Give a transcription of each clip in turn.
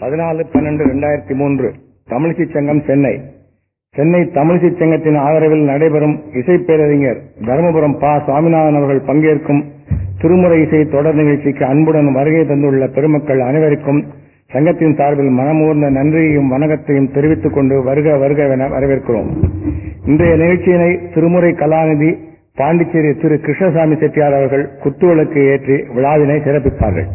பதினாலு பன்னெண்டு இரண்டாயிரத்தி மூன்று தமிழிசை சங்கம் சென்னை. சென்னை தமிழிசை சங்கத்தின் ஆதரவில் நடைபெறும் இசைப்பேரறிஞர் தருமபுரம் பா. சுவாமிநாதன் அவர்கள் பங்கேற்கும் திருமுறை இசை தொடர் நிகழ்ச்சிக்கு அன்புடன் வருகை தந்துள்ள பெருமக்கள் அனைவருக்கும் சங்கத்தின் சார்பில் மனமூர்ந்த நன்றியையும் வணக்கத்தையும் தெரிவித்துக் கொண்டு வருக வருக என வரவேற்கிறோம். இன்றைய நிகழ்ச்சியினை திருமுறை கலாநிதி பாண்டிச்சேரி திரு. கிருஷ்ணசாமி செட்டியார் அவர்கள் குத்துவிளக்கு ஏற்றி விழாவினை சிறப்பிப்பார்கள்.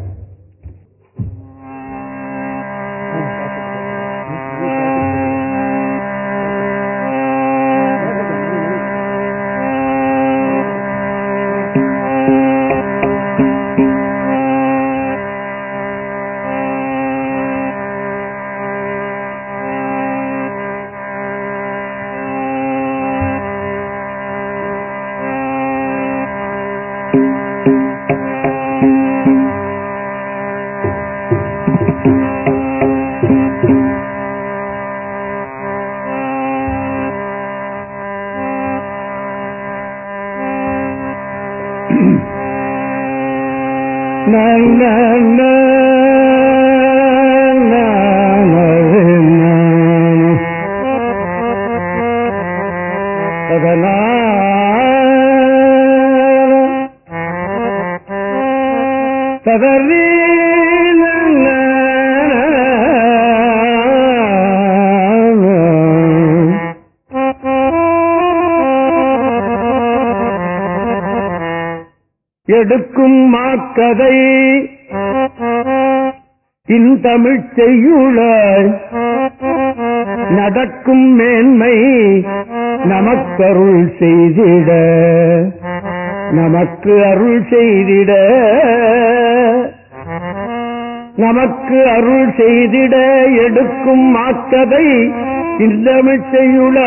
எடுக்கும் மாக்கதை இன்தமிழ் செய்யுளாய். நடக்கும் மேன்மை நமக்கருள் செய்திட. நமக்கு அருள் செய்திட. நமக்கு அருள் செய்திட எடுக்கும் மாத்ததை இந்தமிழ் செய்யுள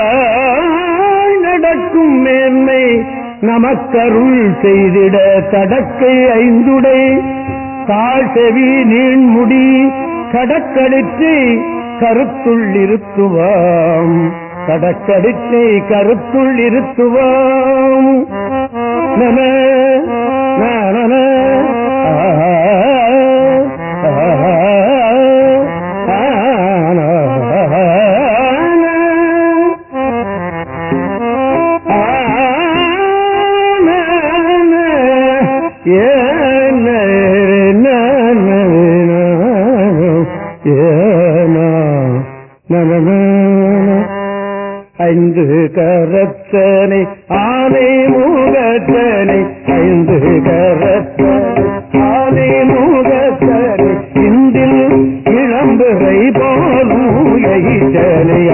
நடக்கும் மேன்மை நமக்கருள் செய்திட தடக்கை ஐந்துடை. தாழ்செவி நீண்முடி கடக்கடித்து கருத்துள் இருத்துவாம். கடக்கடித்து கருத்துள் இருத்துவாம். நம ஐந்து கரத்தனை ஆனை மூகத்தனை ஐந்து கரத்தனை ஆனை மூகத்தனை இந்தில் இளம்புரை போலூயனை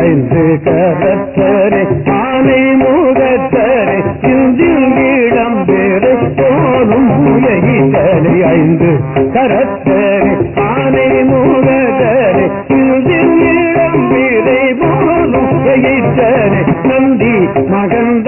ஐந்து கரத்தனை ஆனை மூகத்தனை இந்தில் இளம்பெறை போலும் உயகித்தனை ஐந்து கரத்தனை ஆனை மூகத்தனை மகன்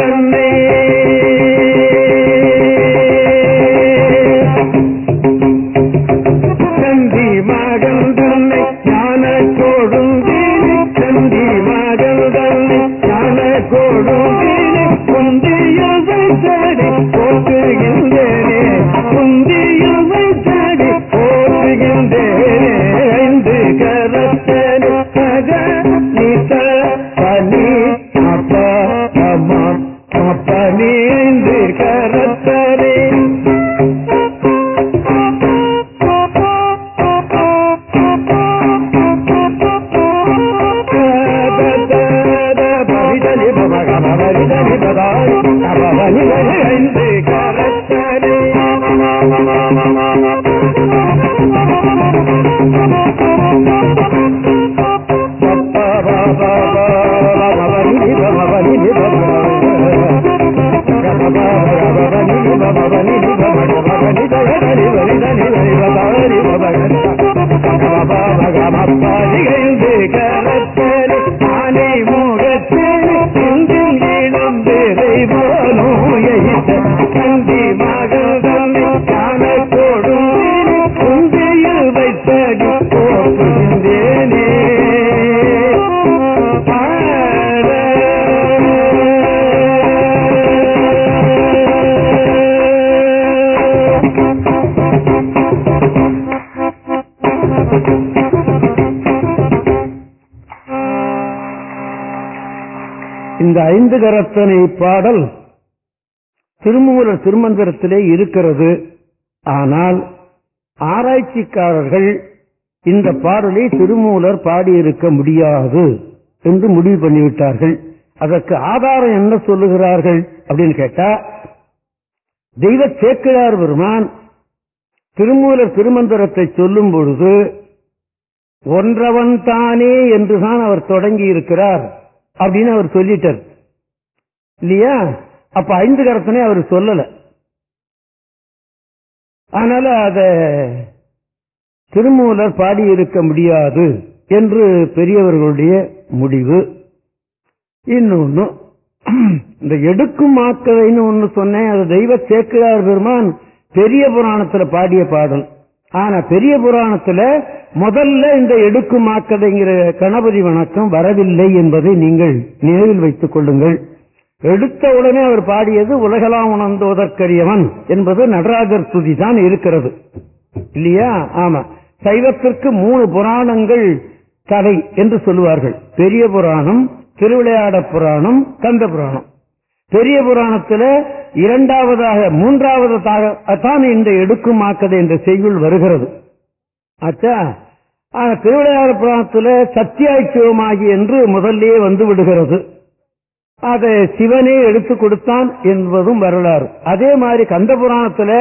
பரிகைந்து கரத்தனி இந்த ஐந்து கரத்தனை பாடல் திருமூலர் திருமந்திரத்திலே இருக்கிறது. ஆனால் ஆராய்ச்சிக்காரர்கள் இந்த பாடலை திருமூலர் பாடியிருக்க முடியாது என்று முடிவு பண்ணிவிட்டார்கள். அதற்கு ஆதாரம் என்ன சொல்லுகிறார்கள் அப்படின்னு கேட்டா தெய்வ சேக்கிழார் பெருமான் திருமூலர் திருமந்திரத்தை சொல்லும் பொழுது ஒன்றவன் தானே என்றுதான் அவர் தொடங்கி இருக்கிறார் அப்படின்னு அவர் சொல்லிட்டார். இல்லையா? அப்ப ஐந்து கரத்தனை அவர் சொல்லல. அதனால அத திருமூலர் பாடியிருக்க முடியாது என்று பெரியவர்களுடைய முடிவு. இன்னொன்னு இந்த எடுக்கும் ஆக்கதைன்னு ஒன்னு சொன்னேன். அது தெய்வ சேக்கிரார் பெருமான் பெரிய புராணத்துல பாடிய பாடல். ஆனா பெரிய புராணத்துல முதல்ல இந்த எடுக்குமாக்கதைங்கிற கணபதி வணக்கம் வரவில்லை என்பதை நீங்கள் நினைவில் வைத்துக் கொள்ளுங்கள். எடுத்த உடனே அவர் பாடியது உலகலாம் உணர்ந்தோதற்கரியவன் என்பது நடராஜர் துதி தான் இருக்கிறது. இல்லையா? ஆமா. சைவத்திற்கு மூணு புராணங்கள் தலை என்று சொல்லுவார்கள். பெரிய புராணம் திருவிளையாட புராணம் கந்த புராணம். பெரிய புராணத்துல இரண்டாவதாக மூன்றாவது தான் இந்த எடுக்கும் ஆக்கது என்ற செய்யுள் வருகிறது. ஆச்சா ஆனா திருவிளையாட புராணத்துல சத்தியாய் என்று முதல்லே வந்து விடுகிறது. அதை சிவனே எடுத்து கொடுத்தான் என்பதும் வரலாறு. அதே மாதிரி கந்த புராணத்தில்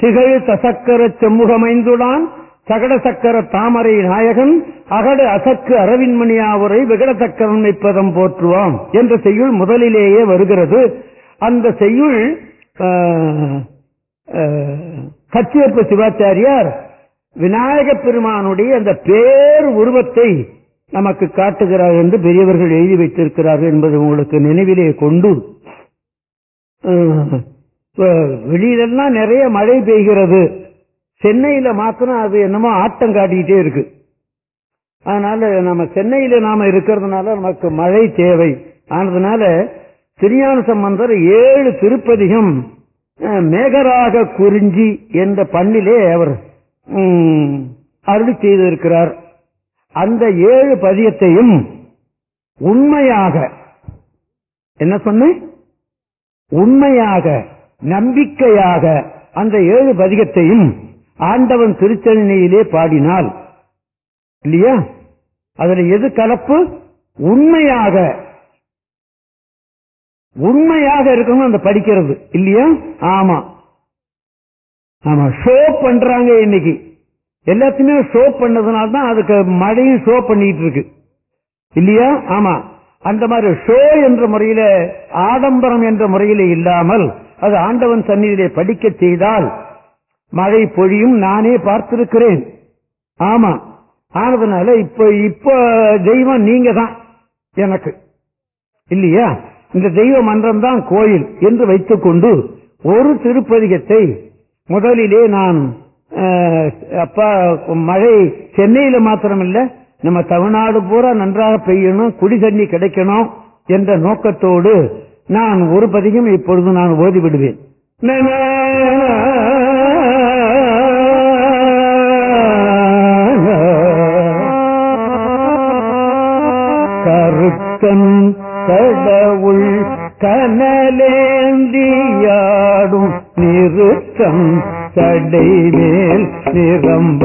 திகழ் தசக்கர செம்முகமைந்துடான் சகட சக்கர தாமரை நாயகன் அகடு அசக்கு அரவின்மணியாவுரை விகட சக்கரம் போற்றுவான் என்ற செய்யுள் முதலிலேயே வருகிறது. அந்த செய்யுள் கச்சியப்ப சிவாச்சாரியார் விநாயக பெருமானுடைய அந்த பேர் உருவத்தை நமக்கு காட்டுகிறார் என்று பெரியவர்கள் எழுதி வைத்திருக்கிறார்கள் என்பது உங்களுக்கு நினைவிலே கொண்டு வெளியிலெல்லாம் நிறைய மழை பெய்கிறது. சென்னையில மாத்திரம் அது என்னமோ ஆட்டம் காட்டிக்கிட்டே இருக்கு. அதனால நம்ம சென்னையில நாம இருக்கிறதுனால நமக்கு மழை தேவை. ஆனதுனால திருஞான சம்பந்தர் ஏழு திருப்பதிகம் மேகராக குறிஞ்சி என்ற பண்ணிலே அவர் அருள் செய்திருக்கிறார். அந்த ஏழு பதியத்தையும் உண்மையாக என்ன சொன்ன உண்மையாக நம்பிக்கையாக அந்த ஏழு பதிகத்தையும் ஆண்டவன் திருச்சென்னையிலே பாடினால் இல்லையா? அதில் எது கலப்பு? உண்மையாக உண்மையாக இருக்கணும் அந்த படிக்கிறது. இல்லையா? ஆமா. ஆமா ஷோ பண்றாங்க இன்னைக்கு. எல்லாத்தையுமே ஷோ பண்ணதுனால தான் அதுக்கு மழையும் ஷோ பண்ணிட்டு இருக்கு. இல்லையா? ஆமா. அந்த மாதிரி ஷோ என்ற முறையில ஆடம்பரம் என்ற முறையில இல்லாமல் அது ஆண்டவன் சந்நிதியிலே படிக்க செய்தால் மழை பொழியும் நானே பார்த்திருக்கிறேன். ஆமா. ஆனதுனால இப்ப இப்ப தெய்வம் நீங்க தான் எனக்கு. இல்லையா? இந்த தெய்வ மன்றம் தான் கோயில் என்று வைத்துக் கொண்டு ஒரு திருப்பதிகத்தை முதலிலே நான் அப்பா மழை சென்னையில மாத்திரம் இல்ல நம்ம தமிழ்நாடு பூரா நன்றாக பெய்யணும் குடி தண்ணி கிடைக்கணும் என்ற நோக்கத்தோடு நான் ஒரு பதிகம் இப்பொழுது நான் ஓதி விடுவேன் கடவுள் கனலேந்தியாடும் நிறுத்தம் தடைமேல் நிரம்ப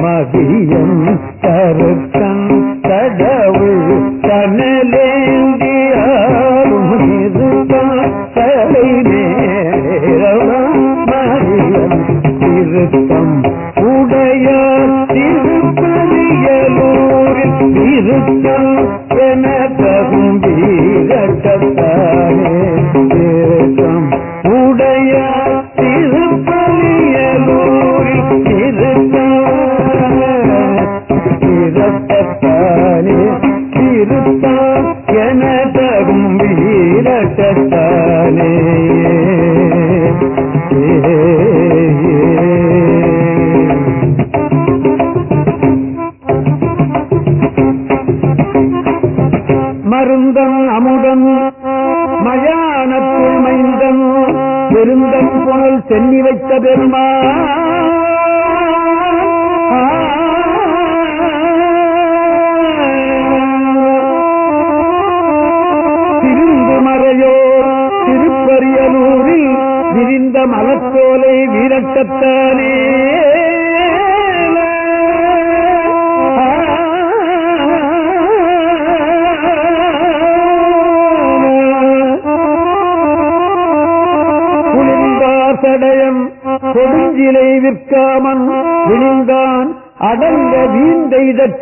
மதியம் கருக்கன் கடவுள் கனலேந்தியாடும் நிறுத்தம் தடைமேல் மதியம் திருத்தம் உடைய திருப்பதியலூரில் திருத்தம் என வீரட்டத்தானே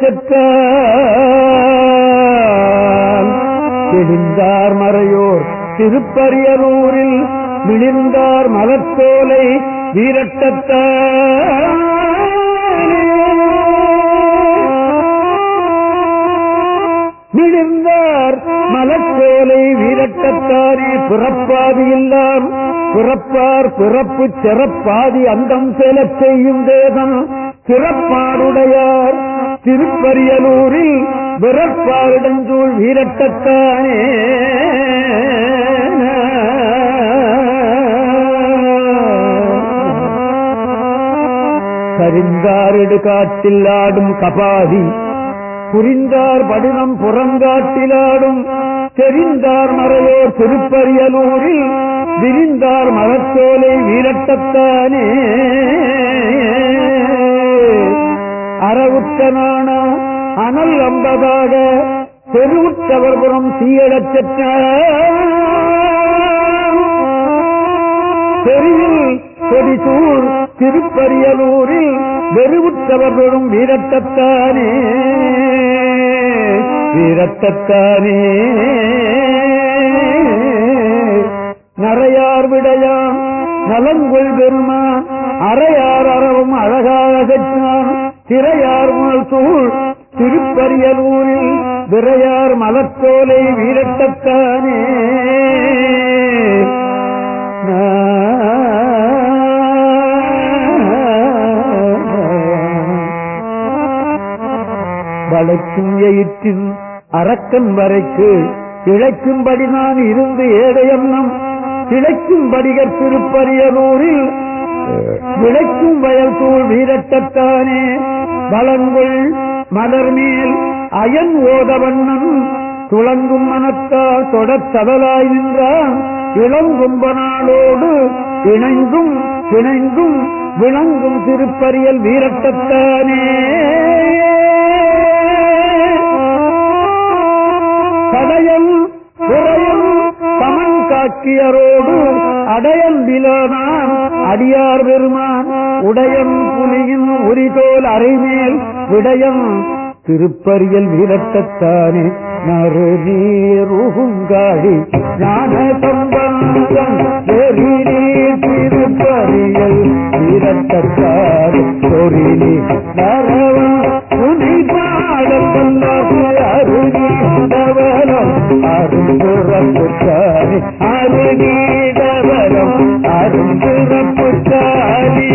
வீந்தைதச் தெளிந்தார் மறையோர் திருப்பரியலூரில் விழிந்தார் மலத்தோலை வீரட்டத்தானே விழுந்தார் மலச்சோலை வீரட்டத்தாரே பிறப்பாதி இல்லாம். பிறப்பார் பிறப்பு சிறப்பாதி அந்தம் செல செய்யும் தேதம் சிறப்பாடுடையார் திருப்பரியலூரில் பிறப்பாரிடஞ்சூழ் வீரட்டத்தானே. கரிந்தாரிடு காட்டில் ஆடும் கபாதி புரிந்தார் படினம் புறங்காட்டிலாடும் தெரிந்தார் மறையோர் திருப்பரியலூரில் விரிந்தார் மரத்தோலை வீரட்டத்தானே. அறவுற்றனான அனல் அம்பதாக தெருவுற்றவர்புறம் தீயடச் செற்ற பெரியில் கொடிசூர் திருப்பரியலூரில் வெறுவுற்றவர்களும் வீரத்தத்தானே. வீரத்தத்தானே. நரையார் விடையான் நலங்கொள் பெருமான் அறையார் அறவும் அழகாக செற்றான். திரையார் முழல் சூழ் திருப்பரியலூரில் விரையார் மலத்தோலை வீரட்டத்தானே வளைக்கும் எயிற்றின் அரக்கன் வரைக்கு இழைக்கும்படி நான் இருந்து ஏழையன்னம். இழைக்கும்படிகள் திருப்பரியலூரில் விளைக்கும் வயல் தூள் வீரட்டத்தானே? வளங்குள் மலர் மேல் அயன் ஓதவண்ணன் துளங்கும் மனத்தால் தொடச் சதலாய் நின்றான். இளங்கும்பனாளோடு இணைந்தும் பிணைந்தும் விளங்கும் திருப்பரியல் வீரட்டத்தானே? சடையம் குறையும் சமன் காக்கியரோடு அடையன் விலனான் அடியார் பெருமான். உடையம் புலியின் உரிதோல் அரைமேல் விடயம். திருப்பரியல் வீரட்டத்தானே நறுநீருகாடி ஞான சம்பந்தம் திருப்பரியல் வீரட்டத்தார் பொறினி நரவன் துணை பாடல் அருணீடவரம் அருந்துறப்புத்தாரி அருணீடவரம் அருந்துறப்புத்தாரி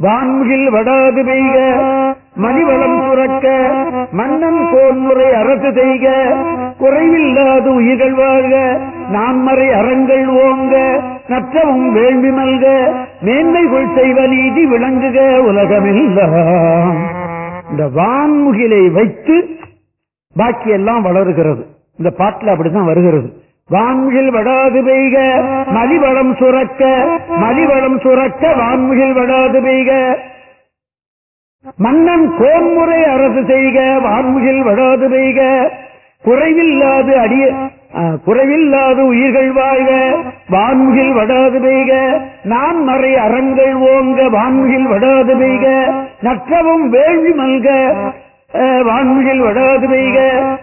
வான்முகில் வடாது பெய்க மணிவளம் சுரக்க மன்னன் கோன்முறை அரசு செய்க. குறைவில்லாது உயிர்கள் வாழ்க நான்மறை அறங்கள் ஓங்க நற்றவும் வேள்வி மல்க மேன்மைகள் செய்வ நீதி விளங்குக உலகமெல்லாம். இந்த வான்முகிலை வைத்து பாக்கியெல்லாம் வளர்கிறது. வளருகிறது இந்த பாட்டில் அப்படிதான் வருகிறது. வான்முகில் வடாது பெய்க மதிவளம் சுரக்க மதிவளம் சுரக்க வான்முகில் வடாது பெய்க. மன்னன் கோன்முறை அரசு செய்க வான்முகில் வடாது பெய்க. குறைவில்லாது அடிய குறைவில்லாது உயிர்கள் வாழ்க வான்முகில் வடாது பெய்க. நான் மறை அறங்கள் ஓங்க வான்முகில் வடாது பெய்க. நற்றவும் வேள்வி மல்க அஹ், வான்முகில் வடாது பெய்க.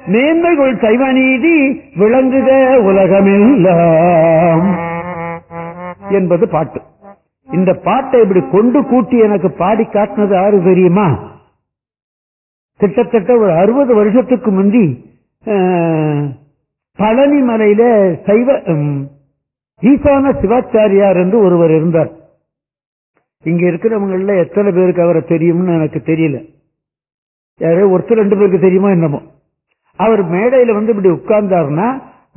மேன்மைகள் சைவநீதி விளங்குக உலகமெல்லாம். என்பது பாட்டு. இந்த பாட்டை இப்படி கொண்டு கூட்டி எனக்கு பாடி காட்டினது யாரு தெரியுமா? கிட்டத்தட்ட ஒரு அறுபது வருஷத்துக்கு முந்தி அஹ், பழனி மலையில சைவ ஈசான சிவாச்சாரியார் என்று ஒருவர் இருந்தார். இங்க இருக்கிறவங்கள எத்தனை பேருக்கு அவரை தெரியும்னு எனக்கு தெரியல. யாரோ ஒருத்தர் ரெண்டு பேருக்கு தெரியுமா என்னமோ. அவர் மேடையில வந்து இப்படி உட்கார்ந்தாருன்னா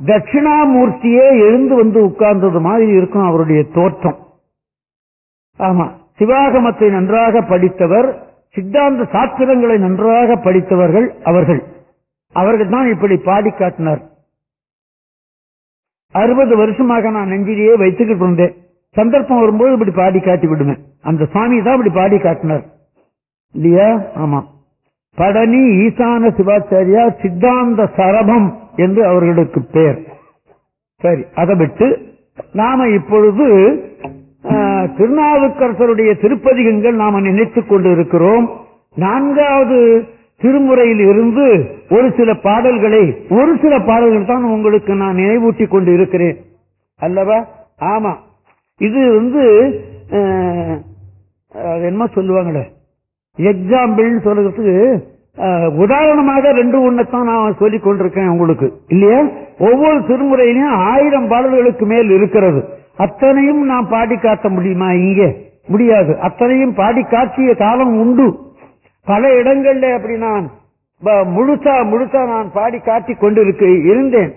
தட்சிணாமூர்த்தியே எழுந்து வந்து உட்கார்ந்தது மாதிரி இருக்கும் அவருடைய தோற்றம். ஆமா சிவாகமத்தை நன்றாக படித்தவர் சித்தாந்த சாஸ்திரங்களை நன்றாக படித்தவர்கள் அவர்கள். அவர்கள் தான் இப்படி பாடி காட்டினார். அறுபது வருஷமாக நான் நெஞ்சிலேயே வைத்துக்கிட்டு இருந்தேன். சந்தர்ப்பம் வரும்போது இப்படி பாடி காட்டி விடுவேன் அந்த சுவாமி தான் இப்படி பாடி காட்டினார். இல்லையா? ஆமா. படனி ஈசான சிவாச்சாரியா சித்தாந்த சரபம் என்று அவர்களுக்கு பெயர் சரி அதை விட்டு நாம இப்பொழுது திருநாவுக்கரசருடைய திருப்பதிகங்கள் நாம நினைத்துக் கொண்டு இருக்கிறோம் நான்காவது திருமுறையில் இருந்து ஒரு சில பாடல்களை ஒரு சில பாடல்கள் தான் உங்களுக்கு நான் நினைவூட்டிக் கொண்டு இருக்கிறேன் அல்லவா? ஆமா. இது வந்து என்ன சொல்லுவாங்களே? எக்ஸாம்பிள் சொல்றதுக்கு உதாரணமாக ரெண்டு ஒண்ணத்தான் நான் சொல்லிக் கொண்டிருக்கேன் உங்களுக்கு. இல்லையா? ஒவ்வொரு திருமுறையிலும் ஆயிரம் பாடல்களுக்கு மேல் இருக்கிறது. அத்தனையும் நான் பாடி காட்ட முடியுமா? இங்கே. முடியாது. அத்தனையும் பாடி காட்டிய காலம் உண்டு. பல இடங்கள்ல அப்படி நான் முழுசா முழுசா நான் பாடி காட்டி கொண்டிருக்க இருந்தேன்.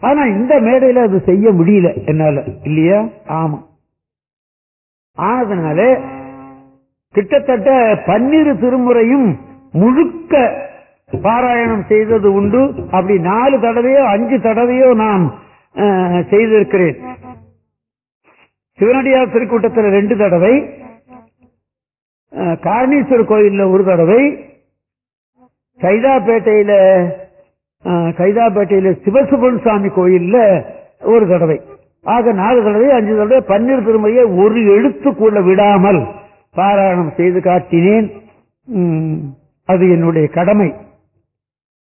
ஆனா இந்த மேடையில அது செய்ய முடியல என்னால. இல்லையா? ஆமா. ஆனதுனால கிட்டத்தட்ட பன்னிரு திருமுறையும் முழுக்க பாராயணம் செய்தது உண்டு. அப்படி நாலு தடவையோ அஞ்சு தடவையோ நான் செய்திருக்கிறேன். சிவனடியார் திருக்கூட்டத்தில் ரெண்டு தடவை அஹ், காரணீஸ்வரர் கோயில்ல ஒரு தடவை கைதாப்பேட்டையில கைதாப்பேட்டையில சிவசுபன் சாமி கோயில்ல ஒரு தடவை. ஆக நாலு தடவை அஞ்சு தடவை பன்னீர் திருமுறையை ஒரு எழுத்துக்குள்ள விடாமல் பாராயணம் செய்து காட்டினேன். அது என்னுடைய கடமை.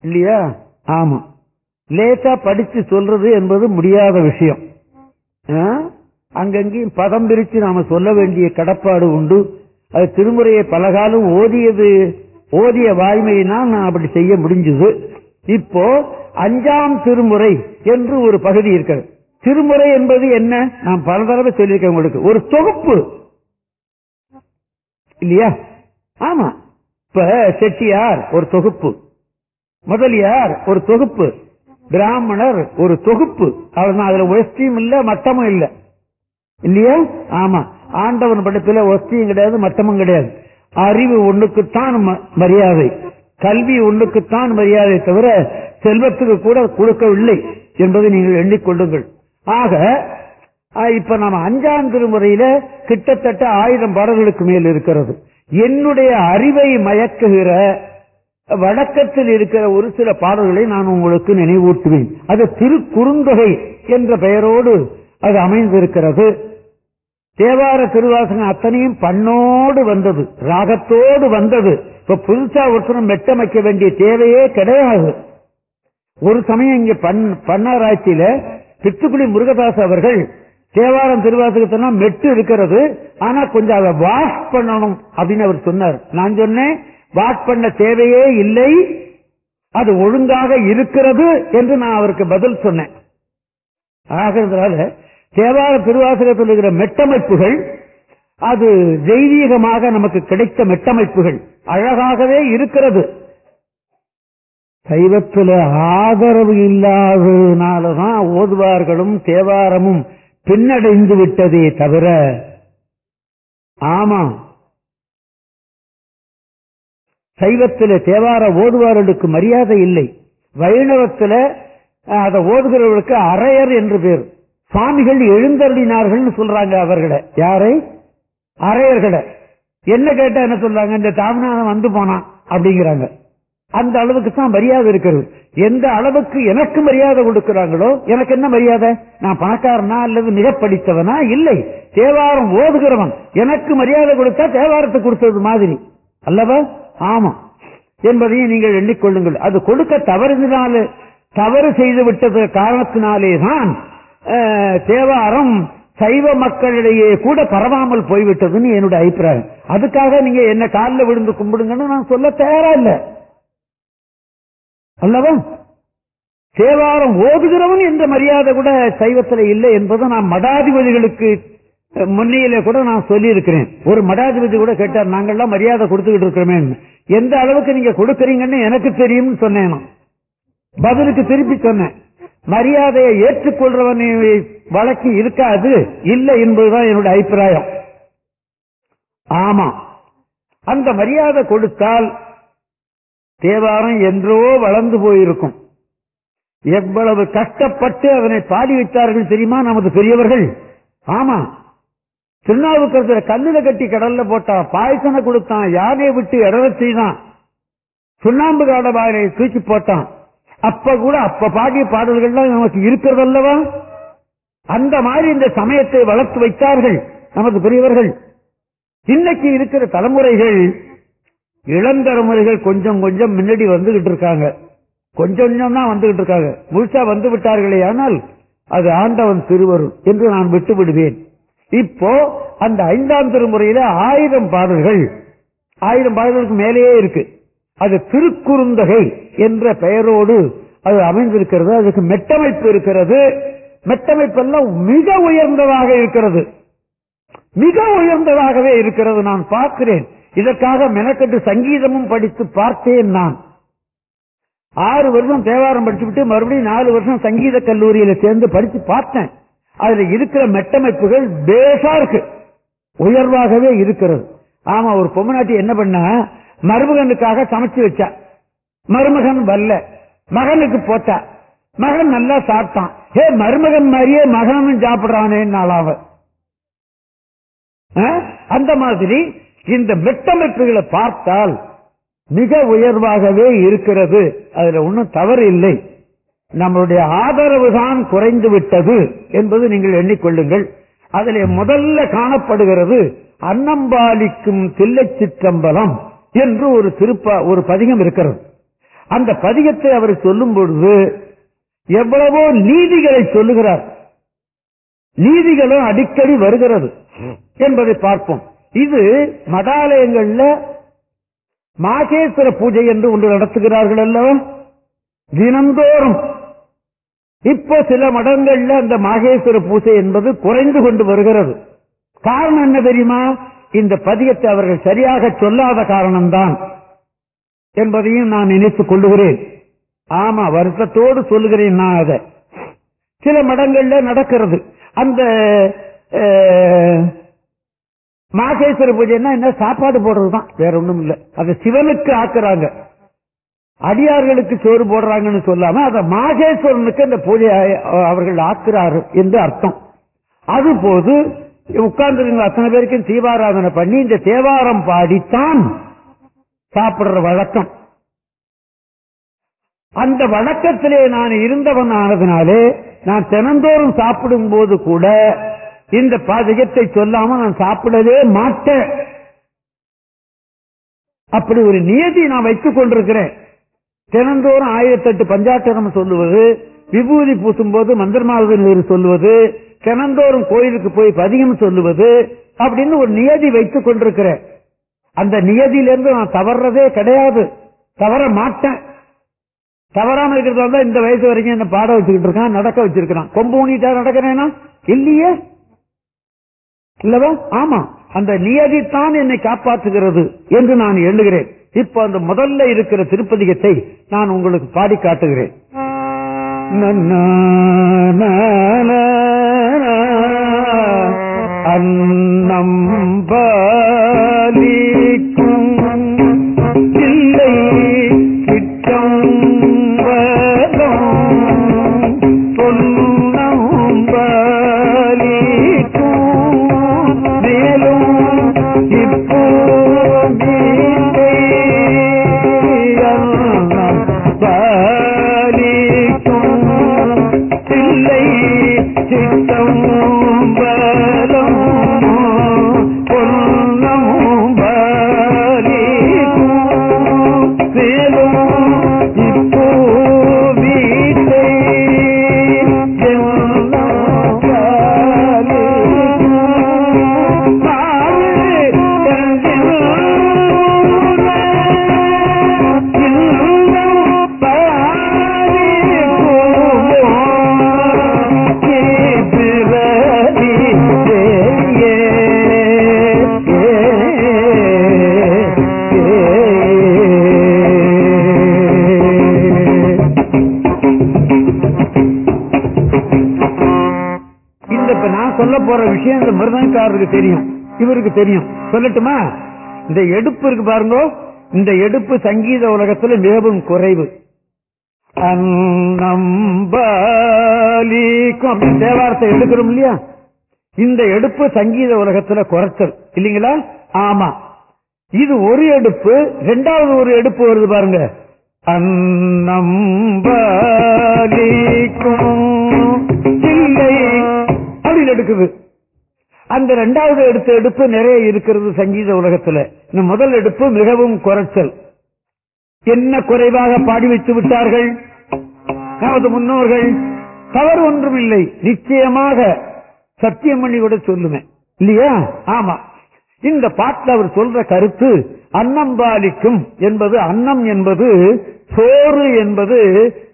இல்லையா? ஆமா. லேட்டா படிச்சு சொல்றது என்பது முடியாத விஷயம். ஆ? அங்கங்கேயும் பதம் பிரித்து நாம சொல்ல வேண்டிய கடப்பாடு உண்டு. அது திருமுறையை பலகாலம் ஓதியது ஓதிய வாய்மையினால் நான் அப்படி செய்ய முடிஞ்சது. இப்போ அஞ்சாம் திருமுறை என்று ஒரு பகுதி இருக்கிறது. திருமுறை என்பது என்ன? நான் பல தடவை சொல்லியிருக்கேன் உங்களுக்கு. ஒரு தொகுப்பு. இல்லையா? ஆமா. இப்ப செட்டியார் ஒரு தொகுப்பு. முதலியார் ஒரு தொகுப்பு. பிராமணர் ஒரு தொகுப்பு. அதுல ஒஸ்தியும் இல்ல மட்டமும் இல்ல. இல்லையா? ஆமா. ஆண்டவன் படத்துல ஒஸ்தியும் கிடையாது மட்டமும் கிடையாது. அறிவு ஒண்ணுக்குத்தான் ம- மரியாதை. கல்வி ஒண்ணுக்குத்தான் மரியாதை தவிர செல்வத்துக்கு கூட கொடுக்கவில்லை என்பதை நீங்கள் எண்ணிக்கொள்ளுங்கள் ஆக இப்ப நம்ம அஞ்சாம் திருமுறையில கிட்டத்தட்ட ஆயிரம் பாடல்களுக்கு மேல் இருக்கிறது. என்னுடைய அறிவை மயக்குகிற வழக்கத்தில் இருக்கிற ஒரு சில பாடல்களை நான் உங்களுக்கு நினைவூட்டுவேன். அது திருக்குறுந்தொகை என்ற பெயரோடு அது அமைந்திருக்கிறது. தேவார திருவாசகம் அத்தனையும் பண்ணோடு வந்தது ராகத்தோடு வந்தது. இப்ப புதுசா ஒருத்தரும் மெட்டமைக்க வேண்டிய தேவையே கிடையாது. ஒரு சமயம் இங்க பண் பண்ணாராய்ச்சியில பித்துக்குடி முருகதாஸ் அவர்கள் தேவாரம் திருவாசகத்தெல்லாம் மெட்டு இருக்கிறது ஆனா கொஞ்சம் அதை வாஷ் பண்ணணும் அப்படின்னு அவர் சொன்னார். நான் சொன்னேன் வாஷ் பண்ண தேவையே இல்லை. அது ஒழுங்காக இருக்கிறது என்று நான் அவருக்கு பதில் சொன்னேன். ஆகிறதுனால தேவார திருவாசகத்தில் இருக்கிற மெட்டமைப்புகள் அது தெய்வீகமாக நமக்கு கிடைத்த மெட்டமைப்புகள். அழகாகவே இருக்கிறது. சைவத்தில் ஆதரவு இல்லாததுனாலதான் ஓதுவார்களும் தேவாரமும் பின்னடைந்து விட்டதே தவிர ஆமா சைவத்தில் தேவார ஓதுவார்களுக்கு மரியாதை இல்லை. வைணவத்தில் அதை ஓதுகிறவர்களுக்கு அரையர் என்று பேர். சுவாமிகள் எழுந்தருளினார்கள் சொல்றாங்க அவர்களை. யாரை? அரையர்களை. என்ன கேட்டா என்ன சொல்றாங்க? இந்த தாமநாதன் வந்து போனான் அப்படிங்கிறாங்க. அந்த அளவுக்கு தான் மரியாதை இருக்கிறது. எந்த அளவுக்கு எனக்கு மரியாதை கொடுக்கிறாங்களோ எனக்கு என்ன மரியாதை? நான் பணக்காரனா அல்லது மிக படித்தவனா இல்லை. தேவாரம் ஓதுகிறவன். எனக்கு மரியாதை கொடுத்தா தேவாரத்தை கொடுத்தது மாதிரி. அல்லவா? ஆமா. என்பதையும் நீங்கள் எண்ணிக்கொள்ளுங்கள். அது கொடுக்க தவறுதினால தவறு செய்து விட்டது காரணத்தினாலே தான் தேவாரம் சைவ மக்களிடையே கூட பரவாமல் போய்விட்டதுன்னு என்னுடைய அபிப்பிராயம். அதுக்காக நீங்க என்ன காலில் விழுந்து கும்பிடுங்கன்னு நான் சொல்ல தயாரா இல்ல. அல்லவா? தேவாரம் ஓதுகிறவன் என்ற மரியாதை கூட சைவத்தில் இல்லை என்பதை நான் மடாதிபதிகளுக்கு முன்னையில கூட நான் சொல்லி இருக்கிறேன் ஒரு மடாதிபதி கூட கேட்டார் நாங்கெல்லாம் மரியாதை கொடுத்துக்கிட்டு இருக்கிறோமே. எந்த அளவுக்கு நீங்க கொடுக்கறீங்கன்னு எனக்கு தெரியும்னு சொன்னேன் நான். பதிலுக்கு திருப்பி சொன்னேன். மரியாதையை ஏற்றுக்கொள்றவன் வழக்கு இருக்காது இல்லை என்பதுதான் என்னுடைய அபிப்பிராயம். ஆமா. அந்த மரியாதை கொடுத்தால் தேவாரம் என்றோ வளர்ந்து போயிருக்கும். எவ்வளவு கஷ்டப்பட்டு அதனை பாடி வைத்தார்கள் தெரியுமா நமது பெரியவர்கள்? ஆமா. திருநாவுக்கரசர் கல்லுல கட்டி கடல்ல போட்டான் பாய்சனை கொடுத்தான் யானையை விட்டு இடற செய்தான். சுண்ணாம்பு காட வாயிலை தூக்கி போட்டான். அப்ப கூட அப்ப பாடிய பாடல்கள்லாம் நமக்கு இருக்கிறதல்லவா? அந்த மாதிரி இந்த சமயத்தை வளர்த்து வைத்தார்கள் நமது பெரியவர்கள். இன்னைக்கு இருக்கிற தலைமுறைகள் இளம் தலைமுறைகள் கொஞ்சம் கொஞ்சம் முன்னாடி வந்துகிட்டு இருக்காங்க. கொஞ்சம் கொஞ்சம் தான் வந்துகிட்டு இருக்காங்க. முழுசா வந்து விட்டார்களே ஆனால் அது ஆண்டவன் திருவரும் என்று நான் விட்டு விடுவேன். இப்போ அந்த ஐந்தாம் திருமுறையில ஆயிரம் பாடல்கள். ஆயிரம் பாடல்களுக்கு மேலேயே இருக்கு. அது திருக்குறுந்தகை என்ற பெயரோடு அது அமைந்திருக்கிறது. அதுக்கு மெட்டமைப்பு இருக்கிறது. மெட்டமைப்பெல்லாம் மிக உயர்ந்ததாக இருக்கிறது. மிக உயர்ந்ததாகவே இருக்கிறது நான் பார்க்கிறேன். இதற்காக மெனக்கட்டு சங்கீதமும் படித்து பார்த்தேன் நான். ஆறு வருஷம் தேவாரம் படிச்சுவிட்டு மறுபடியும் நாலு வருஷம் சங்கீத கல்லூரியில சேர்ந்து படிச்சு பார்த்தேன். அதுல இருக்கிற மெட்டமைப்புகள் பேசா இருக்கு. உயர்வாகவே இருக்கிறது. ஆமா ஒரு பொம்மநாட்டி என்ன பண்ண மருமகனுக்காக சமைச்சு வச்சா. மருமகன் வரல. மகனுக்கு போட்டா. மகன் நல்லா சாப்பிட்டான். ஏ மருமகன் மாதிரியே மகனும் சாப்பிடுறானே நாளாவ அந்த மாதிரி இந்த மெட்டமைப்புகளை பார்த்தால் மிக உயர்வாகவே இருக்கிறது. அதுல ஒன்றும் தவறு இல்லை நம்மளுடைய ஆதரவு தான் குறைந்து விட்டது என்பது நீங்கள் எண்ணிக்கொள்ளுங்கள். அதிலே முதல்ல காணப்படுகிறது அன்னம்பாலிக்கும் தில்லை சிற்றம்பலம் என்று ஒரு திருப்ப ஒரு பதிகம் இருக்கிறது. அந்த பதிகத்தை அவர் சொல்லும் பொழுது எவ்வளவோ நீதிகளை சொல்லுகிறார். நீதிகளும் அடிக்கடி வருகிறது என்பதை பார்ப்போம். இது மடாலயங்கள்ல மாகேஸ்வர பூஜை என்று ஒன்று நடத்துகிறார்கள் அல்லவா? தினந்தோறும். இப்போ சில மடங்கள்ல அந்த மாகேஸ்வர பூஜை என்பது குறைந்து கொண்டு வருகிறது. காரணம் என்ன தெரியுமா? இந்த பதியத்தை அவர்கள் சரியாக சொல்லாத காரணம்தான் என்பதையும் நான் நினைத்துக் கொள்ளுகிறேன். ஆமா வருத்தத்தோடு சொல்லுகிறேன் நான் அதை. சில மடங்கள்ல நடக்கிறது. அந்த மாசேஸ்வர பூஜைன்னா என்ன? சாப்பாடு போடுறதுதான். வேற ஒண்ணும் இல்ல. அதை சிவனுக்கு ஆக்குறாங்க. அடியார்களுக்கு சோறு போடுறாங்கன்னு சொல்லாம அதை மாகேஸ்வரனுக்கு அந்த பூஜை அவர்கள் ஆக்குறாரு என்று அர்த்தம். அது போது உட்கார்ந்துருங்க அத்தனை பேருக்கும் தீபாராதனை பண்ணி இந்த தேவாரம் பாடித்தான் சாப்பிடுற வழக்கம். அந்த வழக்கத்திலே நான் இருந்தவன் ஆனதுனாலே நான் தினந்தோறும் சாப்பிடும் போது கூட இந்த பாதகத்தை சொல்லாம நான் சாப்பிடவே மாட்டேன். அப்படி ஒரு நியதி நான் வைத்துக் கொண்டிருக்கிறேன். தினந்தோறும் ஆயிரத்தெட்டு பஞ்சாட்சரம் சொல்லுவது விபூதி பூசும் போது மந்திரமாவது சொல்லுவது தினந்தோறும் கோயிலுக்கு போய் பதிகம் சொல்லுவது அப்படின்னு ஒரு நியதி வைத்துக் கொண்டிருக்கிறேன். அந்த நியதியிலிருந்து நான் தவறதே கிடையாது. தவற மாட்டேன். தவறாம இருக்கிறதா இந்த வயசு வரைக்கும் என்ன பாட வச்சுக்கிட்டு இருக்கான் நடக்க வச்சிருக்கான் கொம்பு ஊனிட்டா நடக்கிறேன்னா இல்லையே. இல்லவா? ஆமா. அந்த நியதித்தான் என்னை காப்பாற்றுகிறது என்று நான் எண்ணுகிறேன். இப்ப அந்த முதல்ல இருக்கிற திருப்பதிகத்தை நான் உங்களுக்கு பாடி காட்டுகிறேன். அன்னம் பாலி. நான் சொல்ல போற விஷயம் இந்த மிருதங்காரருக்கு தெரியும். இவருக்கு தெரியும். சொல்லட்டுமா? இந்த எடுப்பு இருக்கு பாருங்க. இந்த எடுப்பு சங்கீத உலகத்துல மிகவும் குறைவு. தேவாரத்தை எடுக்கிறோம் இல்லையா? இந்த எடுப்பு சங்கீத உலகத்துல குறைச்சல். இல்லைங்களா? ஆமா. இது ஒரு எடுப்பு ரெண்டாவது ஒரு எடுப்பு வருது பாருங்க. அன்னம் இருக்குது. அந்த ரெண்டாவது எடுத்த எடுப்பு நிறைய இருக்கிறது சங்கீத உலகத்துல. இந்த முதல் எடுப்பு மிகவும் குறைச்சல். என்ன குறைவாக பாடி வைத்து விட்டார்கள்? நமது முன்னோர்கள் தவறு ஒன்றும் இல்லை. நிச்சயமாக சத்தியமணி கூட சொல்லுவேன் இல்லையா? ஆமா. இந்த பாட்டில் அவர் சொல்ற கருத்து அன்னம் பாலிக்கும் என்பது அன்னம் என்பது சோறு என்பது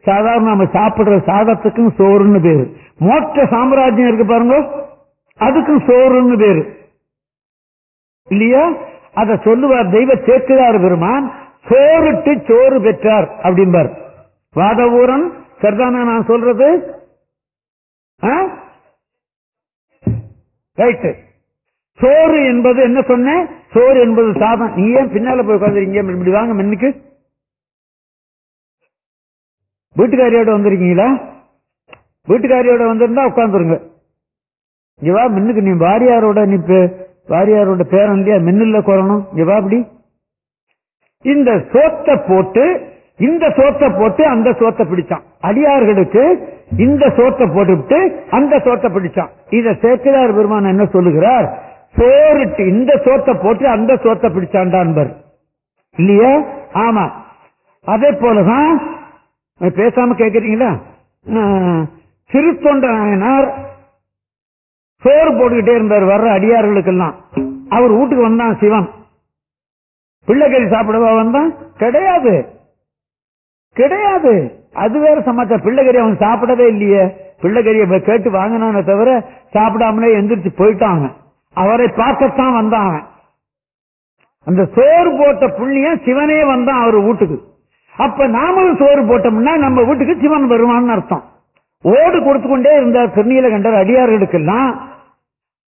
சாதாரண நம்ம சாப்பிடுற சாதத்துக்கும் சோறுன்னு பேரு. மோட்ச சாம்ராஜ்யம் இருக்கு பாருங்க. அதுக்கும் சோறுன்னு பேரு. இல்லையா? அத சொல்லுவார் தெய்வ சேர்க்கிறார் பெருமான். சோறுட்டு சோறு பெற்றார் அப்படிம்பார். வாதவூரன் சரிதானே நான் சொல்றது? ரைட்டு சோறு என்பது என்ன சொன்னேன் சோறு என்பது சாதம். நீ ஏன் பின்னால போய் உட்காந்துருக்கீங்க இப்படி வாங்க மின்னுக்கு. வீட்டுக்காரியோட வந்திருக்கீங்களா? வீட்டுக்காரியோட வந்திருந்தா உட்காந்துருங்க இங்க மின்னுக்கு நீ வாரியாரோட நீ பே- வாரியாரோட பேரன் இல்லையா மின்னுல குறணும் இங்க அப்படி. இந்த சோத்தை போட்டு இந்த சோத்தை போட்டு அந்த சோத்தை பிடிச்சான். அடியார்களுக்கு இந்த சோத்தை போட்டுவிட்டு அந்த சோத்தை பிடிச்சான். இத சேக்கிரார் பெருமான் என்ன சொல்லுகிறார்? சோறுட்டு இந்த சோத்தை போட்டு அந்த சோத்தை பிடிச்சான்டான்பர் இல்லையா? ஆமா. அதே போலதான் பேசாம கேக்குறீங்களா? திருத்தொண்ட நாயனார் சோறு போட்டுக்கிட்டே இருந்தார் வர்ற அடியார்களுக்கெல்லாம். அவர் வீட்டுக்கு வந்தான் சிவன். பிள்ளைக்கறி சாப்பிடவா வந்தான்? கிடையாது. கிடையாது. அது வேற சமாச்சாரம். பிள்ளைக்கறி அவன் சாப்பிடவே இல்லையே. பிள்ளைக்கறியை கேட்டு வாங்கினானே தவிர சாப்பிடாமலே எந்திரிச்சு போயிட்டாங்க அவரை பார்க்கத்தான் வந்தான் அந்த சோறு போட்ட புள்ளிய சிவனே வந்தான் அவர் வீட்டுக்கு. அப்ப நாமளும் சோறு போட்டோம்னா நம்ம வீட்டுக்கு சிவன் வருவான்னு அர்த்தம். ஓடு கொடுத்து கொண்டே இருந்தார் திருநீலகண்டர் அடியார்களுக்கெல்லாம்.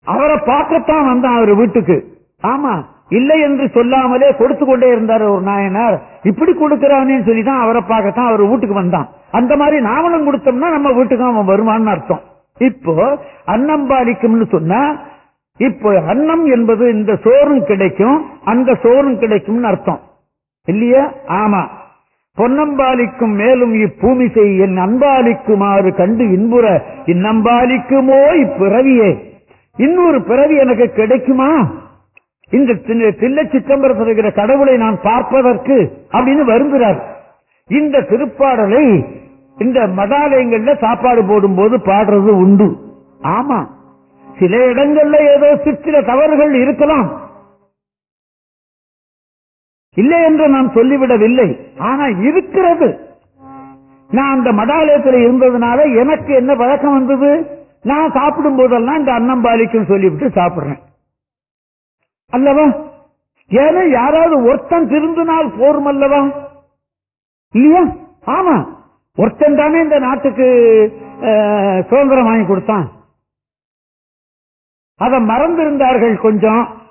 அவரை பார்க்கத்தான் வந்தான் அவர் வீட்டுக்கு. ஆமா இல்லை என்று சொல்லாமலே கொடுத்து கொண்டே இருந்தார் ஒரு நாயனார். இப்படி கொடுக்கிறானே சொல்லிதான் அவரை பார்க்கத்தான் அவர் வீட்டுக்கு வந்தான். அந்த மாதிரி நாமளும் கொடுத்தோம்னா நம்ம வீட்டுக்கு அவன் வருவான்னு அர்த்தம். இப்போ அன்னம் பாலிக்கும்னு சொன்னா இப்போ அன்னம் என்பது இந்த சோறும் கிடைக்கும் அந்த சோறும் கிடைக்கும்னு அர்த்தம். இல்லையா? ஆமா. பொன்னம்பாலிக்கும் மேலும் இப்பூமிசை என் அன்பாலிக்குமாறு கண்டு இன்புற இன்னம்பாலிக்குமோ இப்பிறவியே? இன்னொரு பிறவி எனக்கு கிடைக்குமா? இந்த தில்லை சிற்றம்பரத்தில் இருக்கிற கடவுளை நான் பார்ப்பதற்கு அப்படின்னு வருகிறார் இந்த திருப்பாடலை இந்த மதாலயங்கள்ல சாப்பாடு போடும்போது பாடுறது உண்டு. ஆமா. சில இடங்கள்ல ஏதோ சிற்சில தவறுகள் இருக்கலாம். இல்லை என்று நான் சொல்லிவிடவில்லை. ஆனா இருக்கிறது. நான் அந்த மடாலயத்தில் இருந்ததுனால எனக்கு என்ன பழக்கம் வந்தது? நான் சாப்பிடும் போதெல்லாம் இந்த அன்னம் பாலிக்கும் சொல்லிவிட்டு சாப்பிடுறேன். அல்லவா? ஏன்னா யாராவது ஒருத்தன் திருந்தினால் போரும் அல்லவா? இல்லையா? ஆமா. ஒருத்தன் தானே இந்த நாட்டுக்கு சுதந்திரம் வாங்கி கொடுத்தான். அதை மறந்திருந்தார்கள் கொஞ்சம்.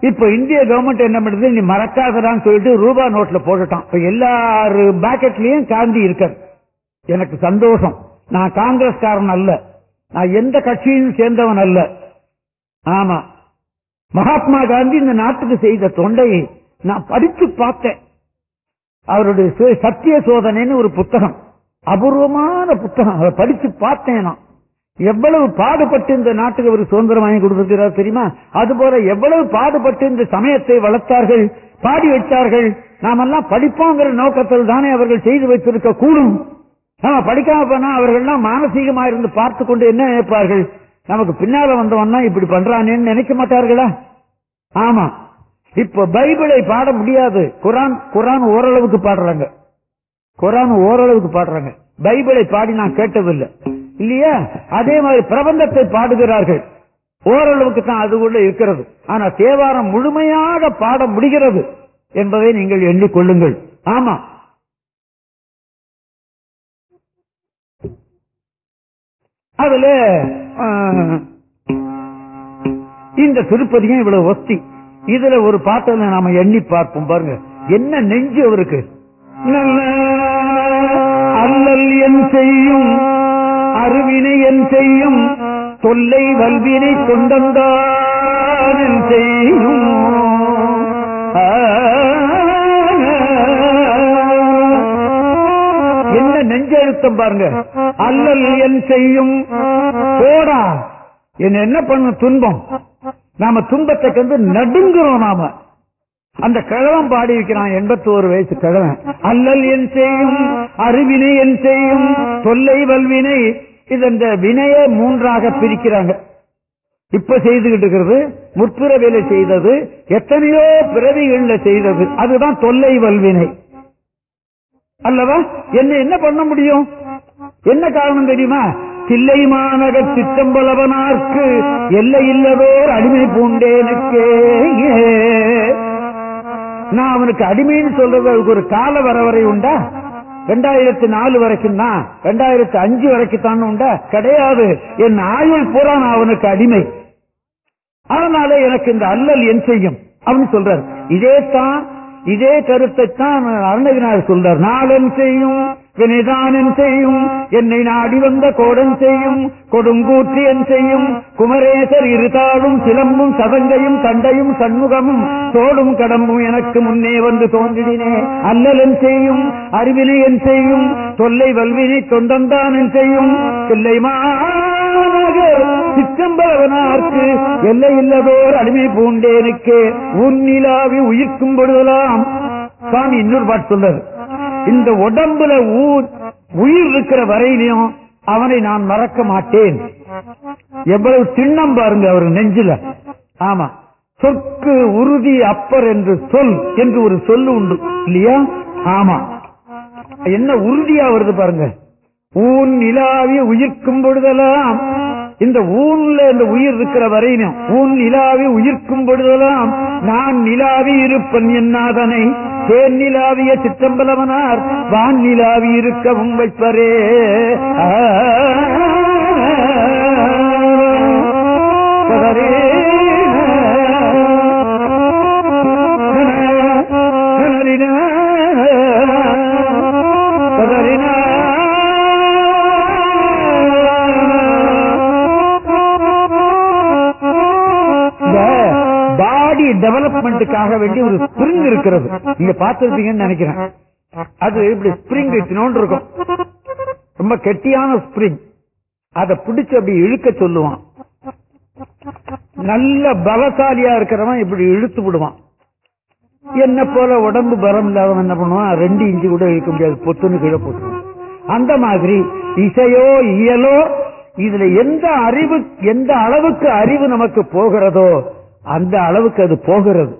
இப்ப இந்திய கவர்மெண்ட் என்ன பண்ணுது? நீ மறக்காதடான்னு சொல்லிட்டு ரூபா நோட்ல போட்டுட்டான். இப்ப எல்லாரு பாக்கெட்லயும் காந்தி இருக்காரு. எனக்கு சந்தோஷம். நான் காங்கிரஸ்காரன் அல்ல. நான் எந்த கட்சியும் சேர்ந்தவன் அல்ல. ஆமா. மகாத்மா காந்தி இந்த நாட்டுக்கு செய்த தொண்டையை நான் படித்து பார்த்தேன். அவருடைய சு- சத்திய சோதனைன்னு ஒரு புத்தகம். அபூர்வமான புத்தகம். அதை படித்து பார்த்தேன் நான். எவ்வளவு பாடுபட்டு இந்த நாட்டுக்கு ஒரு சுதந்திரம் வாங்கி கொடுத்திருக்கிறார் தெரியுமா? அதுபோல எவ்வளவு பாடுபட்டு இந்த சமயத்தை வளர்த்தார்கள் பாடி வைத்தார்கள் நாமெல்லாம் படிப்போங்கிற நோக்கத்தில் தானே அவர்கள் செய்து வைத்திருக்க கூடும். நாம படிக்காம போனா அவர்கள்லாம் மானசீகமா இருந்து பார்த்து கொண்டு என்ன நினைப்பார்கள்? நமக்கு பின்னால வந்தவன்னா இப்படி பண்றானேன்னு நினைக்க மாட்டார்களா? ஆமா. இப்ப பைபிளை பாட முடியாது. குரான் குரான் ஓரளவுக்கு பாடுறாங்க. குரான் ஓரளவுக்கு பாடுறாங்க. பைபிளை பாடி நான் கேட்டதில்லை. இல்லையா? அதே மாதிரி பிரபந்தத்தை பாடுகிறார்கள். ஓரளவுக்கு தான் அது கூட இருக்கிறது. ஆனா தேவாரம் முழுமையாக பாட முடிகிறது என்பதை நீங்கள் எண்ணிக்கொள்ளுங்கள். ஆமா. அதுல இந்த திருப்பதியும் இவ்வளவு ஒஸ்தி இதுல ஒரு பாட்டில் நாம எண்ணி பார்ப்போம் பாருங்க. என்ன நெஞ்சு அவருக்கு? நல்ல அல்லல் என் செய்யும் அருவினை என் செய்யும் தொல்லை வல்வினை கொண்டந்தான் செய்யும். என்ன நெஞ்செழுத்தம் பாருங்க. அல்லல் என் செய்யும். போடா. என்ன என்ன பண்ண துன்பம். நாம துன்பத்தை கண்டு நடுங்குறோம் நாம. அந்த கிழவன் பாடி வைக்கிறான் எண்பத்தி ஒரு வயசு கிழவன். அல்லல் என் செய்யும் அறிவினை என் செய்யும் தொல்லை வல்வினை இது இந்த வினையை மூன்றாக பிரிக்கிறாங்க. இப்ப செய்துகிட்டு இருக்கிறது முற்பிறவில செய்தது எத்தனையோ பிறவிகள்ல செய்தது. அதுதான் தொல்லை வல்வினை. அல்லவா? என்ன என்ன பண்ண முடியும்? என்ன காரணம் தெரியுமா? தில்லை மாநகர் சிற்றம்பலவனார்க்கு எல்லை இல்லதோர் அடிமை பூண்டேனுக்கே நான் அவனுக்கு அடிமைன்னு சொல்றது அதுக்கு ஒரு கால வரவரை உண்டா? ரெண்டாயிரத்தி நாலு வரைக்கும் தான் ரெண்டாயிரத்தி அஞ்சு வரைக்கும் தான் உண்டா? கிடையாது. என் ஆயுள் பூரா நான் அவனுக்கு அடிமை. அதனால எனக்கு இந்த அல்லல் என் செய்யும். அப்படின்னு சொல்றாரு. இதே தான் இதே கருத்தை தான் அருணகிரிநாதர் சொல்றார். நாளன் செய்யும்? வினைதானன் செய்யும்? என்னை நாடி வந்த கோடன் செய்யும். கொடுங்கூற்றியன் செய்யும். குமரேசர் இருதாளும் சிலம்பும் சதங்கையும் தண்டையும் சண்முகமும் தோடும் கடம்பும் எனக்கு முன்னே வந்து தோன்றினே அல்லலன் செய்யும். அறிவினையன் செய்யும். தொல்லை வல்வினை தொண்டந்தானன் செய்யும். தில்லை மாநகர் சிற்றம்பலவனார்க்கு அடிமை பூண்டேனுக்கு. உன்னிலாவி உயிர்க்கும் பொழுதலாம். சுவாமி இன்னொரு பாட்டு சொல்றது இந்த உடம்புல உயிர் இருக்கிற வரையிலையும் அவனை நான் மறக்க மாட்டேன். எவ்வளவு திண்ணம் பாருங்க அவர் நெஞ்சில. ஆமா. சொற்கு உறுதி அப்பர் என்று சொல் என்று ஒரு சொல்லு உண்டு இல்லையா? ஆமா. என்ன உறுதியா வருது பாருங்க. ஊன் நிலாவி உயிர்க்கும் பொழுதெல்லாம் இந்த ஊன்ல இந்த உயிர் இருக்கிற வரையிலும் ஊன் நிலாவி உயிர்க்கும் பொழுதெல்லாம் நான் நிலாவி இருப்பன் என்னாதனை தேன் நிலாவிய சிற்றம்பலவனார் வான் நிலாவி இருக்கவும் வைப்பரே. பதரே. பதறினா. பாடி டெவலப்மெண்ட்டுக்காக வேண்டி ஒரு ஸ்பிரிங் இருக்கிறது. நீங்க பார்த்திருப்பீங்கன்னு நினைக்கிறேன். அது இப்படி ஸ்பிரிங் இத்தினோண்டு இருக்கும். ரொம்ப கெட்டியான ஸ்பிரிங் அதை பிடிச்சு அப்படி இழுக்க சொல்லுவான். நல்ல பலசாலியா இருக்கிறவன் இப்படி இழுத்து விடுவான். என்ன போல உடம்பு பலம் இல்லாதவன் என்ன பண்ணுவான்? ரெண்டு இன்ச்சு கூட இழுக்க முடியாது. பொத்துன்னு கீழே போட்டுவான் அந்த மாதிரி இசையோ இயலோ இதுல எந்த அறிவு எந்த அளவுக்கு அறிவு நமக்கு போகிறதோ அந்த அளவுக்கு அது போகிறது.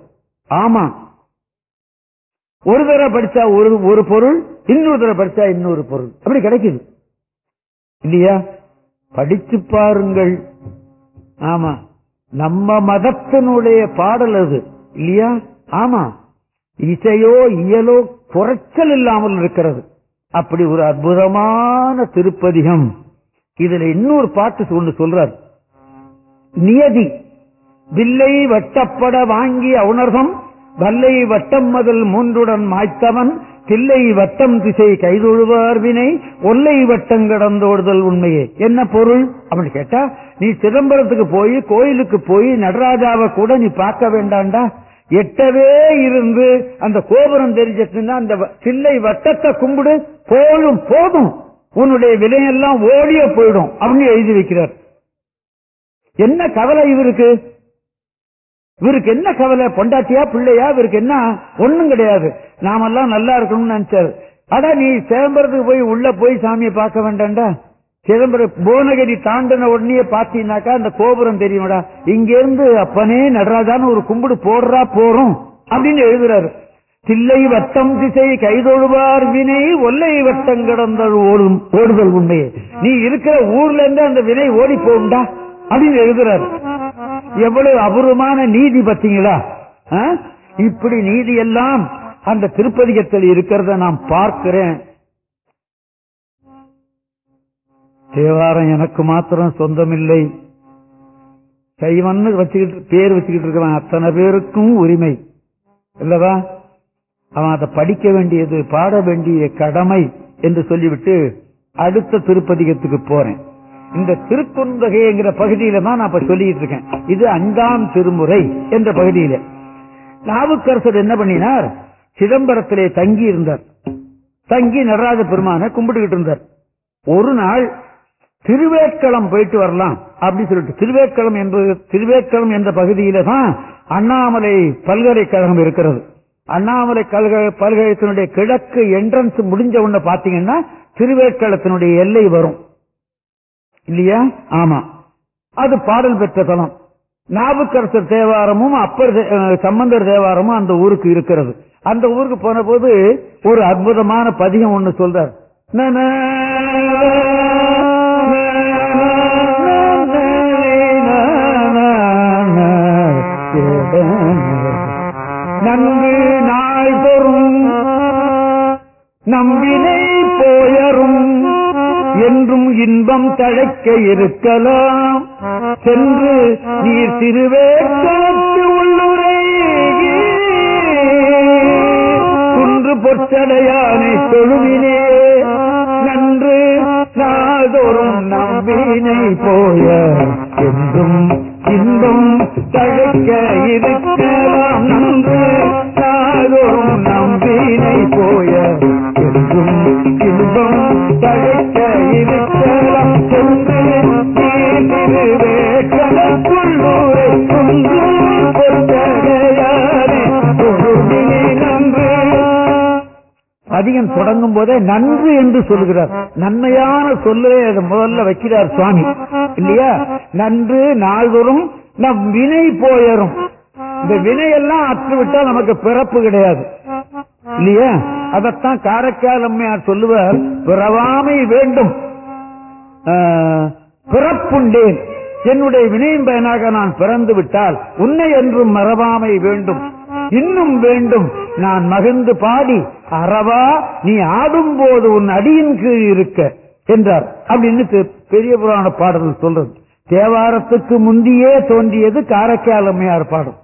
ஆமா. ஒரு தடவை படிச்சா ஒரு ஒரு பொருள் இன்னொரு தடவை படிச்சா இன்னொரு பொருள். அப்படி கிடைக்குது. இல்லையா? படிச்சு பாருங்கள். ஆமா. நம்ம மதத்தினுடைய பாடல் அது. இல்லையா? ஆமா. இசையோ இயலோ குறைச்சல் இல்லாமல் இருக்கிறது. அப்படி ஒரு அற்புதமான திருப்பதிகம். இதுல இன்னொரு பாட்டு ஒன்று சொல்றார். நியதி. வில்லை வட்டப்பட வாங்கி உணர்வம் வல்லை வட்டம் முதல் மூன்றுடன் மாய்த்தவன் தில்லை வட்டம் திசை கைதொழுவார் வினை ஒல்லை வட்டம் கடந்தோடுதல் உண்மையே. என்ன பொருள்? அப்படின்னு கேட்டா நீ சிதம்பரத்துக்கு போய் கோயிலுக்கு போய் நடராஜாவை கூட நீ பார்க்க வேண்டாம்டா எட்டவே இருந்து அந்த கோபுரம் தெரிஞ்சதுன்னா அந்த வ- தில்லை வட்டத்தை கும்பிடு போலும் போதும். உன்னுடைய விலையெல்லாம் ஓடிய போயிடும். அப்படின்னு எழுதி வைக்கிறார். என்ன கவலை இவருக்கு? இவருக்கு என்ன கவலை? பொண்டாட்டியா பிள்ளையா? இவருக்கு என்ன? ஒண்ணும் கிடையாது. நாமெல்லாம் நல்லா இருக்கணும்னு நினைச்சாரு. அடா நீ சிதம்பரத்துக்கு போய் உள்ள போய் சாமியை பார்க்க வேண்டாம்டா. சிதம்பரம் புவனகிரி தாண்டின உடனே பாத்தீங்கன்னாக்கா அந்த கோபுரம் தெரியுமாடா. இங்க இருந்து அப்பனே நடராஜான்னு ஒரு கும்பிடு போடுறா போறோம் அப்படின்னு எழுதுறாரு. தில்லை வட்டம் திசை கைதொழுவார் வினை ஒல்லை வட்டம் கடந்தல் ஓடும் ஓடுதல் உண்மையே. நீ இருக்கிற ஊர்ல இருந்து அந்த வினை ஓடி போகும்டா அப்படின்னு எழுதுறாரு. எவ்வளவு அபூர்வமான நீதி பார்த்தீங்களா? ஆ? இப்படி நீதி எல்லாம் அந்த திருப்பதிகத்தில் இருக்கிறத நான் பார்க்கிறேன். தேவாரம் எனக்கு மாத்திரம் சொந்தமில்லை. சைவன்னு வச்சுக்கிட்டு பேர் வச்சுக்கிட்டு இருக்கிறான் அத்தனை பேருக்கும் உரிமை. இல்லவா? அவன் அதை படிக்க வேண்டியது பாட வேண்டிய கடமை என்று சொல்லிவிட்டு அடுத்த திருப்பதிகத்துக்கு போறேன். இந்த திருக்குந்தகைங்கிற பகுதியில தான் நான் இப்ப சொல்லிட்டு இருக்கேன். இது அஞ்சாம் திருமுறை என்ற பகுதியில. நாவுக்கரசர் என்ன பண்ணினார்? சிதம்பரத்திலே தங்கி இருந்தார். தங்கி நடராஜ பெருமான கும்பிட்டுக்கிட்டு இருந்தார். ஒரு நாள் திருவேட்களம் போயிட்டு வரலாம் அப்படின்னு சொல்லிட்டு திருவேட்களம் என்பது திருவேட்களம் என்ற பகுதியில தான் அண்ணாமலை பல்கலைக்கழகம் இருக்கிறது. அண்ணாமலை கல்க- பல்கலைக்கழகத்தினுடைய கிழக்கு என்ட்ரன்ஸ் முடிஞ்ச உடனே பாத்தீங்கன்னா திருவேட்களத்தினுடைய எல்லை வரும். இல்லையா ஆமா அது பாடல் பெற்ற தலம் நாவுக்கரசர் தேவாரமும் அப்பர் சம்பந்தர் தேவாரமும் அந்த ஊருக்கு இருக்கிறது அந்த ஊருக்கு போன போது ஒரு அற்புதமான பதிகம் ஒண்ணு சொல்றார் நன நன்கு நாள் தோறும் நம்பினை போயரும் என்றும் இன்பம் தழைக்க இருக்கலாம். சென்று நீர் திருவேற்களத்து உள்ளுரை குன்று பொற்றடையானை தொழுவினே. நன்று நாதோறும் நம்பினை போய என்றும் இன்பம் தழைக்க இருக்கலாம். நன்று நாதோறும் நம்பினை போய அதிகம் தொடங்கும் போதே நன்று என்று சொல்கிறார். நன்மையான சொல்லே அதை முதல்ல வைக்கிறார் சுவாமி. இல்லையா? நன்று நாள்தோறும் நம் வினை போயரும். இந்த வினையெல்லாம் அற்றுவிட்டா நமக்கு பிறப்பு கிடையாது. இல்லையா? அதத்தான் காரைக்கால் அம்மையார் சொல்லுவார் பிறவாமை வேண்டும். ஆஹ், பிறப்புண்டேன். என்னுடைய வினையின் பயனாக நான் பிறந்து விட்டால் உன்னை என்றும் மறவாமை வேண்டும். இன்னும் வேண்டும். நான் மகிழ்ந்து பாடி அறவா நீ ஆடும் போது உன் அடியின் கீழ் இருக்க என்றார். அப்படின்னு பெரிய புராண பாடல் சொல்றது. தேவாரத்துக்கு முந்தியே தோன்றியது காரைக்கால் அம்மையார் பாடல்.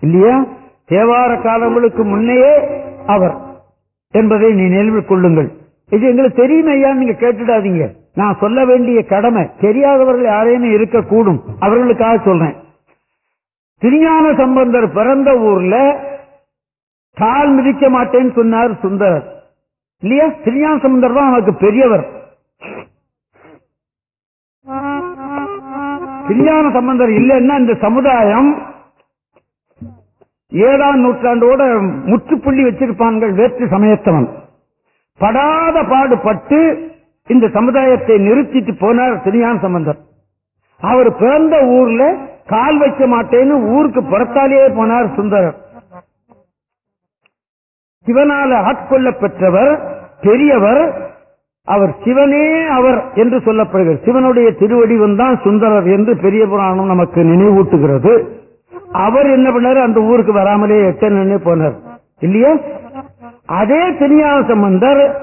இல்லையா? தேவார காலங்களுக்கு முன்னையே அவர். என்பதை நீ நினைவில் கொள்ளுங்கள். இது எங்களுக்கு தெரியும் ஐயா நீங்க கேட்டுடாதீங்க. நான் சொல்ல வேண்டிய கடமை தெரியாதவர்கள் யாரேனும் இருக்கக்கூடும். அவர்களுக்காக சொல்றேன். திருஞான சம்பந்தர் பிறந்த ஊர்ல கால் மிதிக்க மாட்டேன்னு சொன்னார் சுந்தரர். இல்லையா? திருஞான சம்பந்தர் தான் நமக்கு பெரியவர். திருஞான சம்பந்தர் இல்லைன்னா இந்த சமுதாயம் ஏழாம் நூற்றாண்டோட முற்றுப்புள்ளி வச்சிருப்பான்கள் வேற்று சமயத்தவன். படாத பாடுபட்டு இந்த சமுதாயத்தை நிறுத்திட்டு போனார் திருஞான சம்பந்தர். அவர் பிறந்த ஊர்ல கால் வைக்க மாட்டேன்னு ஊருக்கு புறத்தாலேயே போனார் சுந்தரர். சிவனால ஆட்கொள்ள பெற்றவர் பெரியவர் அவர் சிவனே அவர் என்று சொல்லப்படுகிறார். சிவனுடைய திருவடிவம் தான் சுந்தரர் என்று பெரிய புராணம் நமக்கு நினைவூட்டுகிறது. அவர் என்ன பண்ணாரு? அந்த ஊருக்கு வராமலே எத்தனை போனார். இல்லையா? அதே திருஞான சம்பந்தர்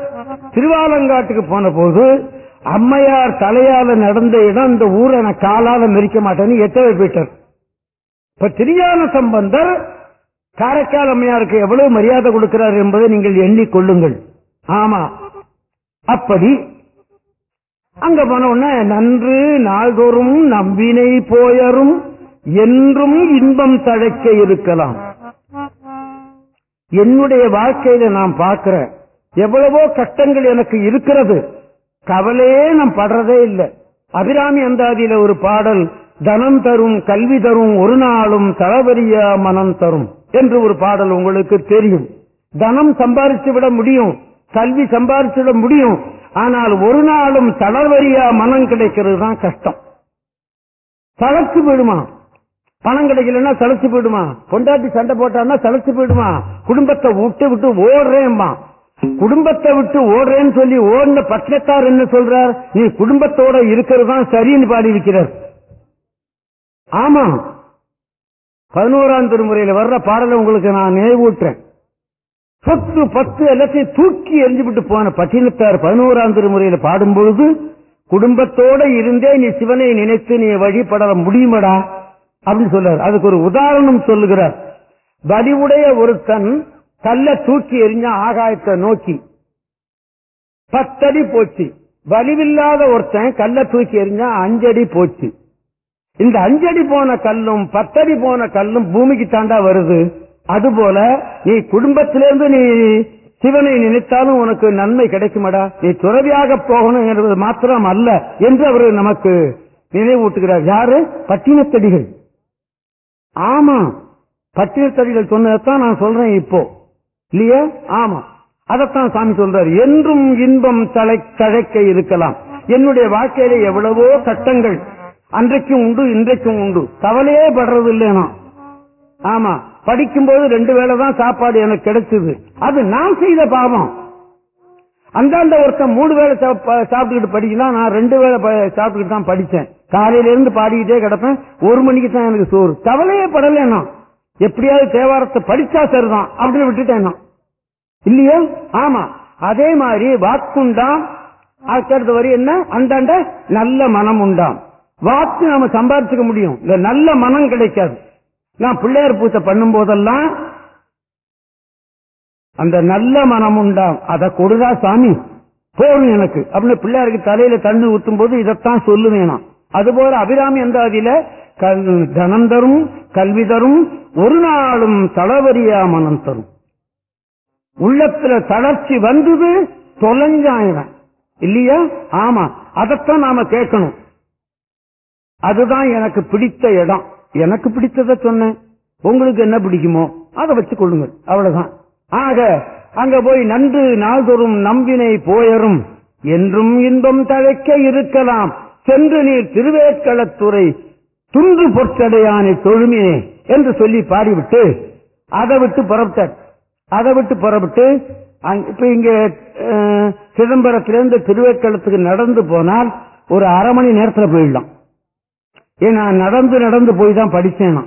திருவாலங்காட்டுக்கு போன போது அம்மையார் தலையால நடந்த இடம் இந்த ஊரை நான் காலால மெரிக்க மாட்டேன்னு எத்தவை போயிட்டார். இப்ப திருஞான சம்பந்தர் காரைக்கால் அம்மையாருக்கு எவ்வளவு மரியாதை கொடுக்கிறார் என்பதை நீங்கள் எண்ணிக்கொள்ளுங்கள். ஆமா. அப்படி அங்க போன உடனே நன்று நாள்தோறும் நம்பினை போயரும் என்றும் இன்பம் தழைக்க இருக்கலாம். என்னுடைய வாழ்க்கையில நான் பார்க்கிறேன் எவ்வளவோ கஷ்டங்கள் எனக்கு இருக்கிறது. கவலையே நான் படுறதே இல்லை. அபிராமி அந்தாதியில ஒரு பாடல் தனம் தரும் கல்வி தரும் ஒரு நாளும் தளவரியா மனம் தரும் என்று ஒரு பாடல் உங்களுக்கு தெரியும். தனம் சம்பாரிச்சு விட முடியும் கல்வி சம்பாரிச்சு விட முடியும். ஆனால் ஒரு நாளும் தளவரியா மனம் கிடைக்கிறது தான் கஷ்டம். தளர்ச்சி விடுமா? பணம் கிடைக்கலன்னா தளர்ச்சி போயிடுமா? பொண்டாட்டி சண்டை போட்டான்னா தளர்ச்சி போயிடுமா? குடும்பத்தை விட்டு விட்டு ஓடுறேன்மா குடும்பத்தை விட்டு ஓடுறேன்னு சொல்லி ஓடின பட்டத்தார் என்ன சொல்றார்? நீ குடும்பத்தோட இருக்கிறது தான் சரின்னு பாடி இருக்கிறார். ஆமா. பதினோராம் திருமுறையில வர்ற பாடலை உங்களுக்கு நான் நினைவூட்டுறேன். சொத்து பத்து எல்லாத்தையும் தூக்கி எரிஞ்சுவிட்டு போன பட்டினத்தார் பதினோராம் திருமுறையில பாடும்பொழுது குடும்பத்தோட இருந்தே நீ சிவனை நினைத்து நீ வழிபட முடியுமடா? அப்படின்னு சொல்றாரு. அதுக்கு ஒரு உதாரணம் சொல்லுகிறார். வலிவுடைய ஒருத்தன் கல்ல தூக்கி எறிஞ்ச ஆகாயத்தை நோக்கி. பத்தடி போச்சு. வலிவில்லாத ஒருத்தன் கல்ல தூக்கி எறிஞ்சா அஞ்சடி போச்சு. இந்த அஞ்சடி போன கல்லும் பத்தடி போன கல்லும் பூமிக்கு தாண்டா வருது. அதுபோல நீ குடும்பத்திலிருந்து நீ சிவனை நினைத்தாலும் உனக்கு நன்மை கிடைக்குமடா? நீ துறவியாக போகணும் என்பது மாத்திரம் அல்ல என்று அவர் நமக்கு நினைவூட்டுகிறார். யாரு? பட்டினத்தடிகள். ஆமா. பட்டினத்தடிகள் சொன்னதான் நான் சொல்றேன் இப்போ. இல்லையா? ஆமா. அதைத்தான் சாமி சொல்றாரு. என்றும் இன்பம் தலை தழைக்க இருக்கலாம். என்னுடைய வாழ்க்கையில எவ்வளவோ கட்டங்கள் அன்றைக்கும் உண்டு இன்றைக்கும் உண்டு. கவலையே படுறது இல்லைனா ஆமா. படிக்கும்போது ரெண்டு வேளை தான் சாப்பாடு எனக்கு கிடைச்சது. அது நான் செய்த பாவம். அந்தாண்ட ஒருத்தன் மூணு வேளை சாப்பிட்டுக்கிட்டு படிக்கலாம் நான் ரெண்டு வேளை ப- சாப்பிட்டுக்கிட்டு தான் படிச்சேன் காலையில இருந்து பாடிக்கிட்டே கிடப்பேன். ஒரு மணிக்கு தான் எனக்கு சோறு. கவலையே படல நான். எப்படியாவது தேவாரத்தை படிச்சா சரிதான். அப்படின்னு விட்டுட்டேன் நான். இல்லையோ? ஆமா. அதே மாதிரி வாக்குண்டாம். அடுத்த வரி என்ன? அந்தாண்ட நல்ல மனம் உண்டாம். வாக்கு நாம சம்பாதிச்சுக்க முடியும். இந்த நல்ல மனம் கிடைக்காது. நான் பிள்ளையார் பூஜை பண்ணும் போதெல்லாம் அந்த நல்ல மனம் உண்டாம் அதை கொடுதா சாமி போகணும் எனக்கு. அப்படின்னு பிள்ளையாருக்கு தலையில தண்ணி ஊத்தும் போது இதைத்தான் சொல்லுவேன். நான் அதுபோல அபிராமி அந்தாதியில கல்- தனம் தரும் கல்வி தரும் ஒரு நாளும் தளவரியா மனம் தரும். உள்ளத்துல தளர்ச்சி வந்தது தொலைஞ்சாயிரம் இல்லையா? ஆமா. அதைத்தான் நாம கேட்கணும். அதுதான் எனக்கு பிடித்த இடம். எனக்கு பிடித்ததை சொன்னேன். உங்களுக்கு என்ன பிடிக்குமோ அதை வச்சு கொள்ளுங்கள் அவ்வளவுதான். ஆக அங்க போய் நன்று நாள்தோறும் நம்பினை போயரும். என்றும் இன்பம் தழைக்க இருக்கலாம். சென்று நீர் திருவேற்களத்துறை துன்று பொற்சடையானை தொழுமினே என்று சொல்லி பாடிவிட்டு அதை விட்டு புறப்பட்டார். அதை விட்டு புறப்பட்டு இப்ப இங்க சிதம்பரத்திலிருந்து திருவேற்களத்துக்கு நடந்து போனால் ஒரு அரை மணி நேரத்தில் போயிடலாம். ஏன்னா நடந்து நடந்து போய் தான் படிச்சேன்.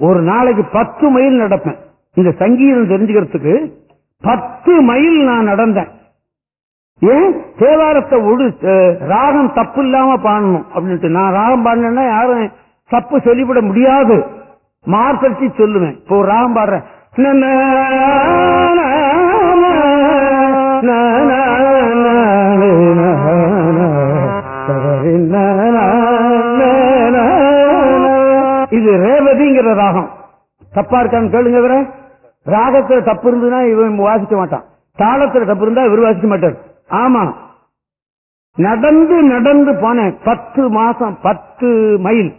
ஒரு நாளைக்கு பத்து மைல் நடப்பேன். இந்த சங்கீதம் தெரிஞ்சுக்கிறதுக்கு பத்து மைல் நான் நடந்தேன் ஏன் தேவாரத்தை ஒழு ராகம் தப்பு இல்லாம பாடணும் அப்படின்ட்டு நான் ராகம் பாடினேன்னா யாரும் தப்பு சொல்லிவிட முடியாது மார்படுத்தி சொல்லுவேன் இப்போ ராகம் பாடுறேன் இது ரேவதிங்கிற ராகம் தப்பா இருக்கான்னு கேளுங்க ராகத்துல தப்பு இருந்ததுன்னா இவன் வாசிக்க மாட்டான். தாளத்துல தப்பு இருந்தா இவர் வாசிக்க மாட்டார். ஆமா. நடந்து நடந்து போனேன். பத்து மாசம் பத்து மைல்.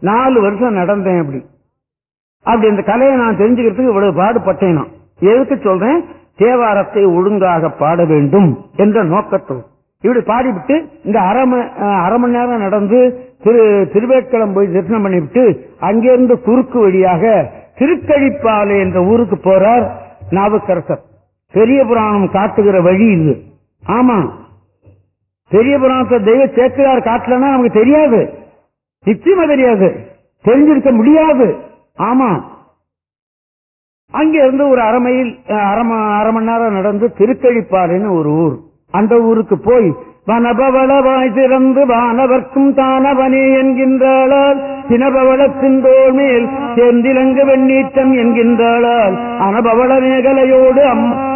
நாலு வருஷம் நடந்தேன் அப்படி. அப்படி இந்த கலையை நான் தெரிஞ்சுக்கிறதுக்கு இவ்வளவு பாடுபட்டேன் நான். எதுக்கு சொல்றேன்? தேவாரத்தை ஒழுங்காக பாட வேண்டும் என்ற நோக்கத்தோடு. இப்படி பாடிவிட்டு இந்த அரை அரை மணி நேரம் நடந்து திரு திருவேட்களம் போய் தரிசனம் பண்ணிவிட்டு அங்கிருந்து குறுக்கு வழியாக திருக்கழிப்பாலை என்ற ஊருக்கு போறார் நாவுக்கரசர். பெரிய புராணம் காட்டுகிற வழி இது. ஆமா. பெரிய புராணத்தை தெய்வ சேக்கிரார் காட்டலன்னா நமக்கு தெரியாது. நிச்சயமா தெரியாது. தெரிஞ்சிருக்க முடியாது. ஆமா. அங்க இருந்து ஒரு அரை மைல் அரை அரை மணி நேரம் நடந்து திருக்கழிப்பாறைன்னு ஒரு ஊர். அந்த ஊருக்கு போய் வனபவளவாய் திறந்து வானவர்க்கும் தானவனே என்கின்றாளால் தினபவளத்தின் தோல் மேல் சேர்ந்திலங்கு வெண்ணீற்றம் என்கின்றாளால் அனபவள மேகலையோடு அம்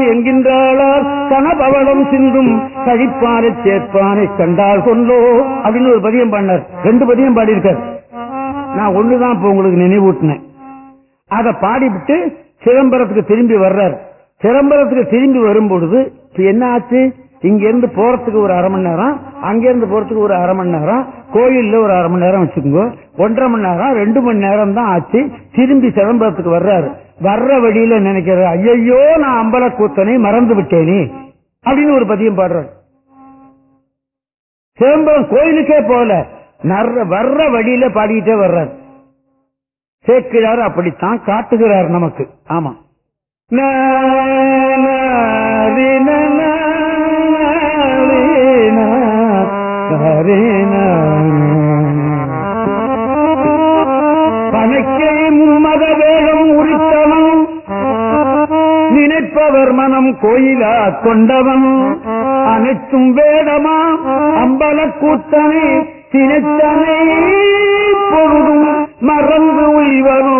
என்கின்றாளால் கனபவளம் சிந்தும் கழிப்பாறை சேர்ப்பானை கண்டால் கொண்டோ? அப்படின்னு ஒரு பதியம் பண்ணார் ரெண்டு பதியம் பாடியிருக்கார். நான் ஒண்ணுதான் இப்ப உங்களுக்கு நினைவூட்டினேன். அதை பாடிவிட்டு சிதம்பரத்துக்கு திரும்பி வர்றார். சிதம்பரத்துக்கு திரும்பி வரும் பொழுது இப்ப என்ன ஆச்சு இங்க இருந்து போறதுக்கு ஒரு அரை மணி நேரம் அங்க இருந்து போறதுக்கு ஒரு அரை மணி நேரம் கோயில்ல ஒரு அரை மணி நேரம் வச்சுக்கோங்க. ஒன்றரை மணி நேரம் ரெண்டு மணி நேரம் தான் ஆச்சு. திரும்பி சிதம்பரத்துக்கு வர்றாரு. வர்ற வழியில நினைக்கிறாரு ஐயையோ நான் அம்பல கூத்தனை மறந்து விட்டேனே. அப்படின்னு ஒரு பதியம் பாடுறாரு. சிதம்பரம் கோயிலுக்கே போல நர்ற- வர்ற வழியில பாடிக்கிட்டே வர்றாரு. சேர்க்கிறார் அப்படித்தான் காட்டுகிறார் நமக்கு. ஆமா. பனைக்கை மும்மத வேகம் உரித்தவன் நினைப்பவர் மனம் கோயிலா கொண்டவன் அனைத்தும் வேடமா அம்பலக்கூத்தனை தினைத்தனை பொழுதும் மறந்து உய்வனோ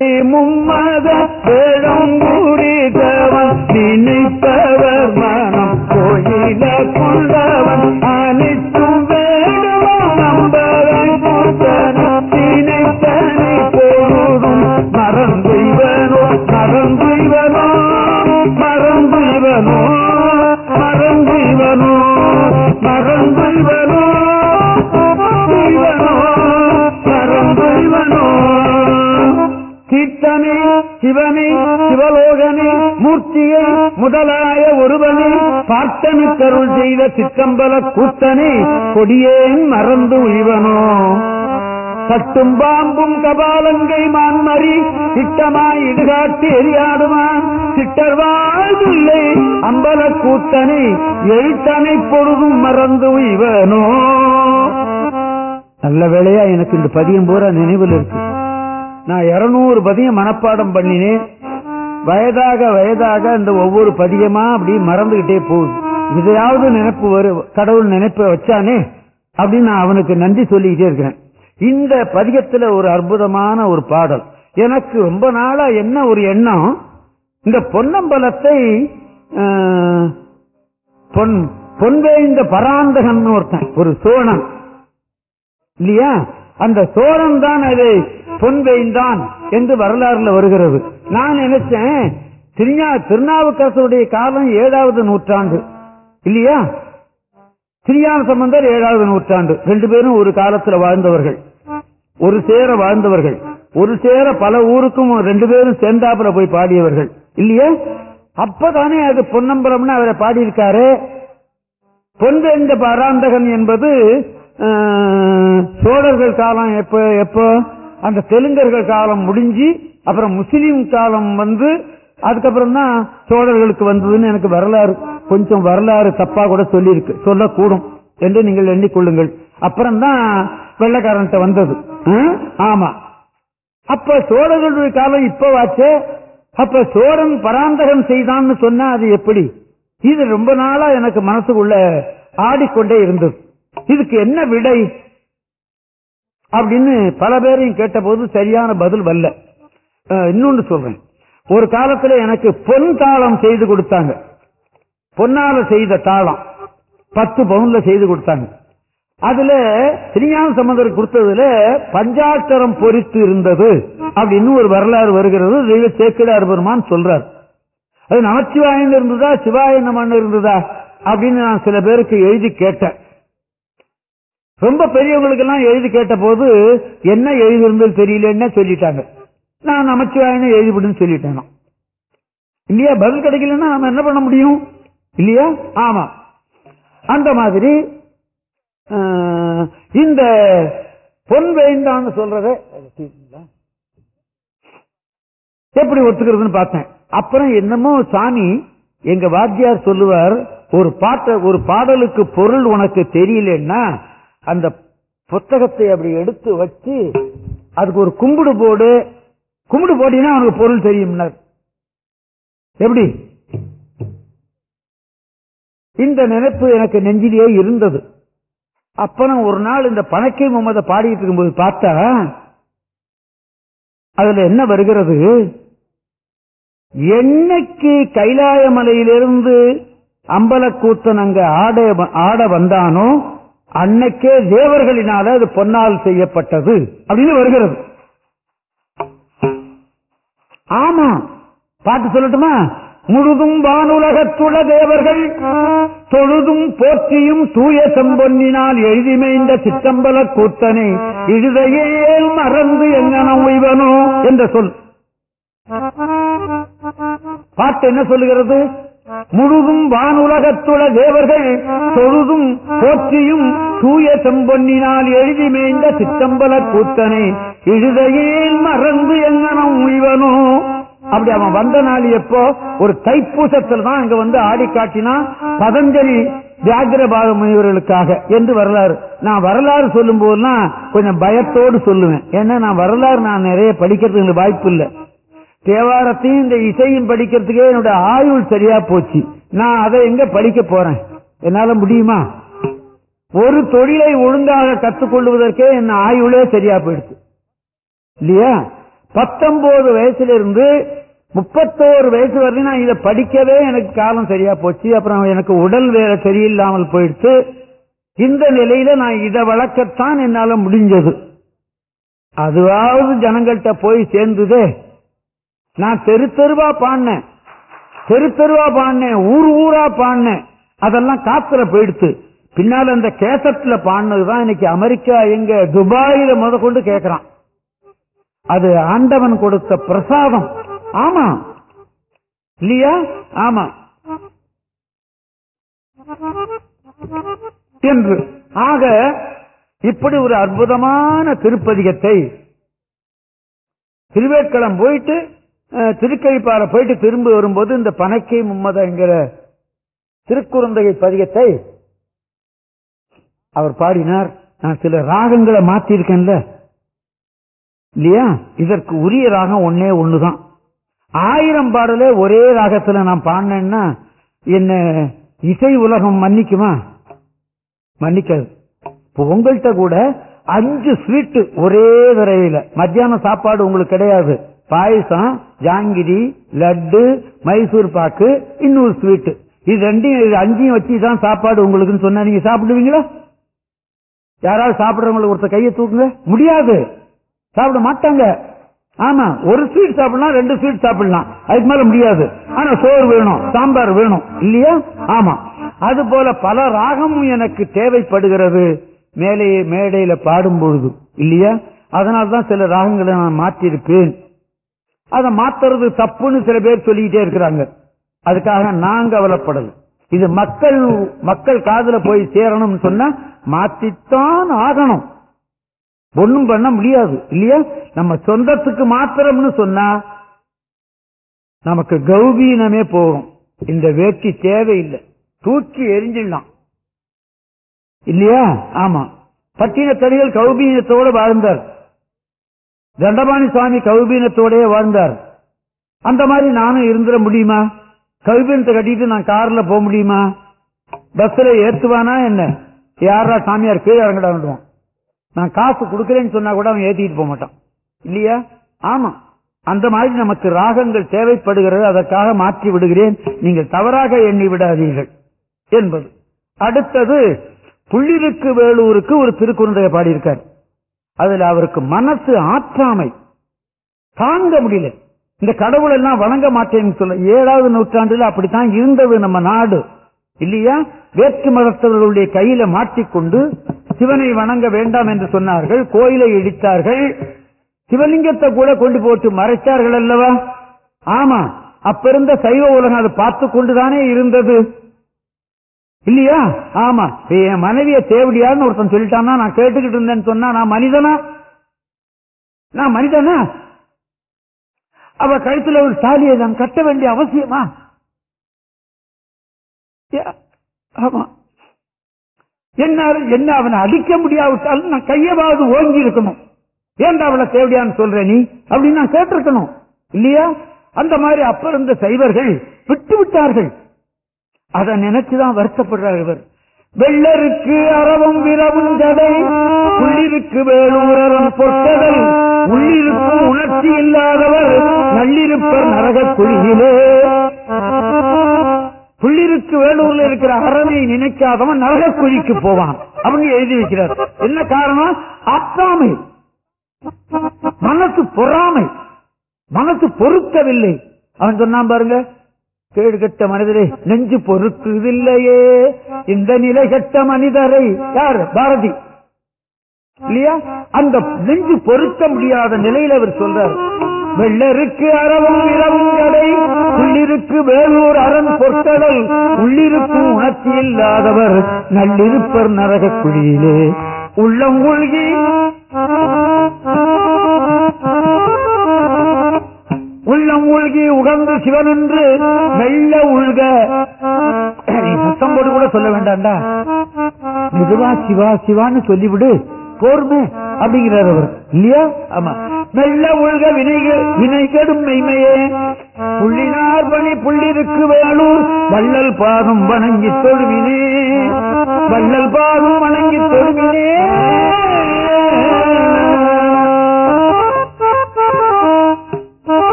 மும்மத பேழங்குடிதவன் நினைப்பவர் மனம் கோயில கொண்டவன். முதலாய ஒருவனே பார்த்தனுக்கருள் செய்த சிற்றம்பல கூத்தனே கொடியேன் மறந்து உய்வனோ கட்டும் பாம்பும் கபாலங்கை மான்மறி திட்டமாய் இடுகாட்டு எரியாடுவான் சிட்டர் வாழ்வில்லை அம்பல கூத்தனை எழுத்தனை பொழுதும் மறந்து உய்வனோ நல்ல வேளையா எனக்கு இந்த பதியம் பூரா நினைவில் இருக்கு. நான் இருநூறு பதியம் மனப்பாடம் பண்ணினேன். வயதாக வயதாக இந்த ஒவ்வொரு பதியமா அப்படி மறந்துகிட்டே போகுது. இதையாவது நினைப்பு வரும் கடவுள் நினைப்ப வச்சானே அப்படின்னு நான் அவனுக்கு நன்றி சொல்லிக்கிட்டே இருக்கிறேன். இந்த பதியத்துல ஒரு அற்புதமான ஒரு பாடல். எனக்கு ரொம்ப நாளா என்ன ஒரு எண்ணம்? இந்த பொன்னம்பலத்தை ஆஹ், பொன் பொன்வேய்ந்த பராந்தகன் ஒருத்தன் ஒரு சோழன். இல்லையா? அந்த சோழன் தான் அதை பொன்வேய்ந்தான் என்று வரலாறுல வருகிறது. நான் நினைச்சேன் திருஞா திருநாவுக்கரசருடைய காலம் ஏழாவது நூற்றாண்டு. இல்லையா? திருஞான சம்பந்தர் ஏழாவது நூற்றாண்டு. ரெண்டு பேரும் ஒரு காலத்துல வாழ்ந்தவர்கள். ஒரு சேர வாழ்ந்தவர்கள். ஒரு சேர பல ஊருக்கும் ரெண்டு பேரும் சேர்ந்தாப்புல போய் பாடியவர்கள். இல்லையா? அப்பதானே அது பொன்னம்பலம்னு அவரை பாடியிருக்காரு. பொன்வேந்த பராந்தகன் என்பது ஆஹ், சோழர்கள் காலம் எப்ப எப்போ? அந்த தெலுங்கர்கள் காலம் முடிஞ்சு அப்புறம் முஸ்லீம் காலம் வந்து அதுக்கப்புறம் தான் சோழர்களுக்கு வந்ததுன்னு எனக்கு வரலாறு கொஞ்சம் வரலாறு தப்பா கூட சொல்லியிருக்கு சொல்லக்கூடும் என்று நீங்கள் எண்ணிக்கொள்ளுங்கள். அப்புறம் தான் வெள்ளக்காரன்ட்ட வந்தது. ஆஹ்? ஆமா. அப்ப சோழர்களுடைய காலம் இப்ப வாச்சே அப்ப சோழன் பராந்தகம் செய்தான்னு சொன்னா அது எப்படி? இது ரொம்ப நாளா எனக்கு மனசுக்குள்ள ஆடிக்கொண்டே இருந்தது. இதுக்கு என்ன விடை? அப்படின்னு பல பேரையும் கேட்டபோது சரியான பதில் வல்ல இன்னொன்னு சொல்றேன். ஒரு காலத்துல எனக்கு பொன் தாளம் செய்து கொடுத்தாங்க. பொன்னால செய்த தாளம். பத்து பவுன்ல செய்து கொடுத்தாங்க. அதுல திருஞான சம்பந்தர் கொடுத்ததுல பஞ்சாட்சரம் பொறித்து இருந்தது அப்படின்னு ஒரு வரலாறு வருகிறது. சேக்கிடார் பெருமான் சொல்றார். அது நமச்சிவாயன் இருந்ததா சிவாயன் நமன் இருந்ததா அப்படின்னு நான் சில பேருக்கு எழுதி கேட்டேன். ரொம்ப பெரியவங்களுக்கு எல்லாம் எழுதி கேட்ட போது என்ன எழுதி இருந்தது தெரியலன்னு சொல்லிட்டாங்க. நான் நமச்சிவாயனை எழுதிவிடுன்னு சொல்லிட்டேன். இல்லையா? பதில் கிடைக்கலன்னா நாம என்ன பண்ண முடியும்? இல்லையா? ஆமா. அந்த மாதிரி இந்த பொன் வேண்டான்னு சொல்றத எப்படி ஒத்துக்கிறதுன்னு பார்த்தேன். அப்புறம் என்னமோ சாமி எங்க வாத்தியார் சொல்லுவார் ஒரு பாட்ட ஒரு பாடலுக்கு பொருள் உனக்கு தெரியலன்னா அந்த புத்தகத்தை அப்படி எடுத்து வச்சு அதுக்கு ஒரு கும்பிடு போடு. கும்பிடு போட்டீங்கன்னா அவனுக்கு பொருள் தெரியும் எப்படி? இந்த நினைப்பு எனக்கு நெஞ்சிலேயே இருந்தது. அப்புறம் ஒரு நாள் இந்த பணக்கை முகமதை பாடிட்டு இருக்கும்போது பார்த்தா அதுல என்ன வருகிறது? என்னைக்கு கைலாய மலையிலிருந்து அம்பலக்கூத்தன் அங்க ஆட ஆட வந்தானோ அன்னைக்கே தேவர்களினால அது பொன்னால் செய்யப்பட்டது அப்படின்னு வருகிறது. ஆமா பாட்டு சொல்லட்டுமா? முழுதும் வானுலகத்துள்ள தேவர்கள் தொழுதும் போற்றியும் தூய சம்பொன்னினால் எழுதிமைந்த சிற்றம்பல கூத்தனை இழுதையே மறந்து எங்கனம் உய்வனோ என்ற சொல். பாட்டு என்ன சொல்லுகிறது? முழுதும் வானுலகத்துல தேவர்கள் தொழுதும் போற்றியும் தூய செம்பொன்னினால் எழுதி மேய்ந்த சித்தம்பல கூத்தனை இழுதையில் மறந்து எங்கனம் இவனோ அப்படி அவன் வந்த நாள் எப்போ? ஒரு தைப்பூசத்தில் தான் அங்க வந்து ஆடி காட்டினா பதஞ்சலி வியாகிரபாக முனிவர்களுக்காக. என்று வரலாறு. நான் வரலாறு சொல்லும் போதெல்லாம் கொஞ்சம் பயத்தோடு சொல்லுவேன். ஏன்னா நான் வரலாறு நான் நிறைய படிக்கிறதுக்கு வாய்ப்பு இல்லை. தேவாரத்தையும் இந்த இசையும் படிக்கிறதுக்கே என்னோட ஆயுள் சரியா போச்சு. நான் அதை எங்க படிக்க போறேன்? என்னால முடியுமா? ஒரு தொழிலை ஒழுங்காக கற்றுக்கொள்வதற்கே என் ஆயுளே சரியா போயிடுச்சு இல்லையா? பத்தொன்பது வயசுல இருந்து முப்பத்தோரு வயசு வரையும் நான் இதை படிக்கவே எனக்கு காலம் சரியா போச்சு. அப்புறம் எனக்கு உடல் வேற சரியில்லாமல் போயிடுச்சு. இந்த நிலையில நான் இதை வளர்க்கத்தான் என்னால முடிஞ்சது. அதுவாவது ஜனங்கள்கிட்ட போய் சேர்ந்ததே. நான் தெரு தெருவா பாடினேன். தெரு தெருவா பாடினேன். ஊர் ஊரா பாடினேன். அதெல்லாம் காத்துல போயிடுத்து. பின்னால அந்த கேசட்ல பாடினதுதான் இன்னைக்கு அமெரிக்கா எங்க துபாயில முத கொண்டு கேட்கறான் அது ஆண்டவன் கொடுத்த பிரசாதம். ஆமா. இல்லையா? ஆமா. என்று. ஆக இப்படி ஒரு அற்புதமான திருப்பதிகத்தை திருவேட்களம் போயிட்டு திருக்கழிப்பாறை போயிட்டு திரும்பி வரும்போது இந்த பனைக்கை மும்மதங்கிற திருக்குறந்தகை பதிகத்தை அவர் பாடினார். நான் சில ராகங்களை மாத்திருக்கேன்ல. இல்லையா? இதற்கு உரிய ராகம் ஒன்னே ஒண்ணுதான். ஆயிரம் பாடலே ஒரே ராகத்துல நான் பாடினேன்னா என்ன இசை உலகம் மன்னிக்குமா? மன்னிக்காது. இப்போ உங்கள்கிட்ட கூட அஞ்சு ஸ்வீட் ஒரே தடவையில. மத்தியான சாப்பாடு உங்களுக்கு கிடையாது. பாயசம் ஜாங்கிரி லட்டு மைசூர் பாக்கு இன்னொரு ஸ்வீட் இது ரெண்டையும் இது அஞ்சையும் வச்சு தான் சாப்பாடு உங்களுக்குன்னு சொன்னா நீங்க சாப்பிடுவீங்களா? யாராவது சாப்பிடுறவங்களுக்கு ஒருத்தர் கையை தூக்குங்க. முடியாது. சாப்பிட மாட்டாங்க. ஆமா ஒரு ஸ்வீட் சாப்பிடலாம் ரெண்டு ஸ்வீட் சாப்பிடலாம். அதுக்கு மேல முடியாது. ஆனா சோறு வேணும் சாம்பார் வேணும். இல்லையா? ஆமா. அது போல பல ராகமும் எனக்கு தேவைப்படுகிறது. மேலே மேடையில பாடும் பொழுது இல்லையா? அதனால்தான் சில ராகங்களை நான் மாற்றிருப்பேன் அதை மாத்துறது தப்புன்னு சில பேர் சொல்லிக்கிட்டே இருக்கிறாங்க. அதுக்காக நான் கவலைப்படல. இது மக்கள் மக்கள் காதல போய் சேரணும்னு சொன்னா மாத்தித்தான் ஆகணும். ஒண்ணும் பண்ண முடியாது இல்லையா? நம்ம சொந்தத்துக்கு மாத்திரம்னு சொன்னா நமக்கு கௌபீனமே போகும். இந்த வேட்டி தேவையில்லை. தூக்கி எரிஞ்சிடலாம். இல்லையா? ஆமா. பட்டினத்தடிகள் கௌபீனத்தோட வாழ்ந்தார். தண்டபாணி சுவாமி கௌபீனத்தோடய வாழ்ந்தார். அந்த மாதிரி நானும் இருந்துட முடியுமா? கௌபீனத்தை கட்டிட்டு நான் கார்ல போக முடியுமா? பஸ்ல ஏத்துவானா என்ன? யாரா சாமியார் கீழே இறங்கடா நான் காசு கொடுக்கறேன்னு சொன்னா கூட அவன் ஏத்திட்டு போக மாட்டான். இல்லையா? ஆமா. அந்த மாதிரி நமக்கு ராகங்கள் தேவைப்படுகிறது அதற்காக மாற்றி விடுகிறேன். நீங்கள் தவறாக எண்ணி விடாதீர்கள் என்பது. அடுத்தது புள்ளிருக்கு வேலூருக்கு ஒரு திருக்குறந்தைய பாடியிருக்கார். அதுல அவருக்கு மனசு ஆற்றாமை. தாங்க முடியல. இந்த கடவுள் எல்லாம் வணங்க மாட்டேன்னு சொல்ல ஏழாவது நூற்றாண்டுல அப்படித்தான் இருந்தது நம்ம நாடு. இல்லையா? வேற்று மதத்தவர்களுடைய கையில மாட்டிக்கொண்டு சிவனை வணங்க வேண்டாம் என்று சொன்னார்கள் கோயிலை இடித்தார்கள். சிவலிங்கத்தை கூட கொண்டு போட்டு மறைத்தார்கள் அல்லவா? ஆமா. அப்ப இருந்த சைவ உலகம் அதை பார்த்து கொண்டுதானே இருந்தது. இல்லையா? ஆமா. என் மனைவிய தேவடியான்னு ஒருத்தன் சொல்லிட்டான்னா நான் கேட்டுக்கிட்டு இருந்தேன்னு சொன்னா நான் மனிதனா? நான் மனிதனா? அவ கழுத்துல ஒரு தாலியை நான் கட்ட வேண்டிய அவசியமா? ஆமா. என்ன என்ன அவனை அடிக்க முடியாவிட்டாலும் நான் கையவாவது ஓங்கி இருக்கணும். ஏன்டா அவளை தேவையான்னு சொல்ற நீ? அப்படின்னு நான் கேட்டிருக்கணும். இல்லையா? அந்த மாதிரி அப்ப இருந்த சைவர்கள் விட்டு விட்டார்கள் அதை நினைச்சுதான் வருத்தப்படுறார் இவர். வெள்ளருக்கு அறவும் விரவும் ஜடை உள்ளிருக்கு வேலூரரும் பொற்கடல் உள்ளிருக்கும் உணர்ச்சி இல்லாதவர் நள்ளிருப்பர் நரக குழியிலே. புள்ளிருக்கு வேலூர்ல இருக்கிற அறவை நினைக்காதவன் நரக குழிக்கு போவான். அப்படின்னு எழுதி வைக்கிறார். என்ன காரணம்? அத்தாமை மனசு பொறாமை. மனசு பொறுக்கவில்லை அவன் சொன்னான் பாருங்க கேடுகட்ட மனிதரை நெஞ்சு பொறுக்குதில்லையே. இந்த நிலை கெட்ட மனிதரை யார்? பாரதி. இல்லையா? அந்த நெஞ்சு பொறுக்க முடியாத நிலையில அவர் சொல்றார். வெள்ளருக்கு அறவும் இரவும் கடை உள்ளிருக்கு வேலூர் அரண் பொற்கடல் உள்ளிருக்கும் உணர்ச்சி இல்லாதவர் நள்ளிருப்பர் நரக குழியிலே. உள்ளம் மூழ்கி பெருகி உகந்து சிவன் என்று மெல்ல உள்க நீ சத்தம் போட்டு கூட சொல்ல வேண்டாம்டா. மெதுவா சிவா சிவான்னு சொல்லிவிடு. போர்மே அப்படிங்கிறார் அவர். இல்லையா? ஆமா. மெல்ல உள்க வினைகள் வினைகடும் மெய்மையே. புள்ளினார் பணி புள்ளிருக்கு வேலூர் வள்ளல் பாதம் வணங்கி தொழுவினே. வள்ளல் பாதம் வணங்கி தொழுவினே.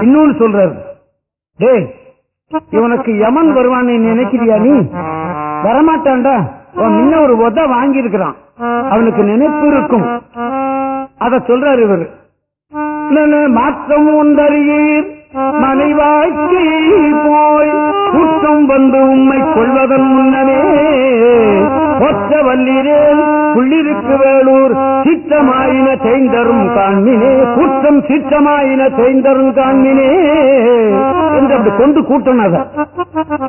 இன்னொன்னு சொல்றாரு. டேய் இவனுக்கு யமன் வருவான்னு நினைக்கிறியா நீ? வரமாட்டான்டா. முன்ன ஒரு உத வாங்கி இருக்கிறான் அவனுக்கு நினைப்பு இருக்கும். அத சொல்றாரு இவர். மாற்றம் ஒன்றறியீர். மனைவாக்கி போய் குற்றம் வந்து உண்மை கொள்வதன் முன்னமே ஒற்ற வல்லிரேல் புள்ளிருக்கு வேலூர் சிற்றமாயின தேய்ந்தரும் காண்மினே குற்றம் சிற்றமாயின தேய்ந்தரும் காண்மினே என்று அப்படி கொண்டு கூட்டணும் அதை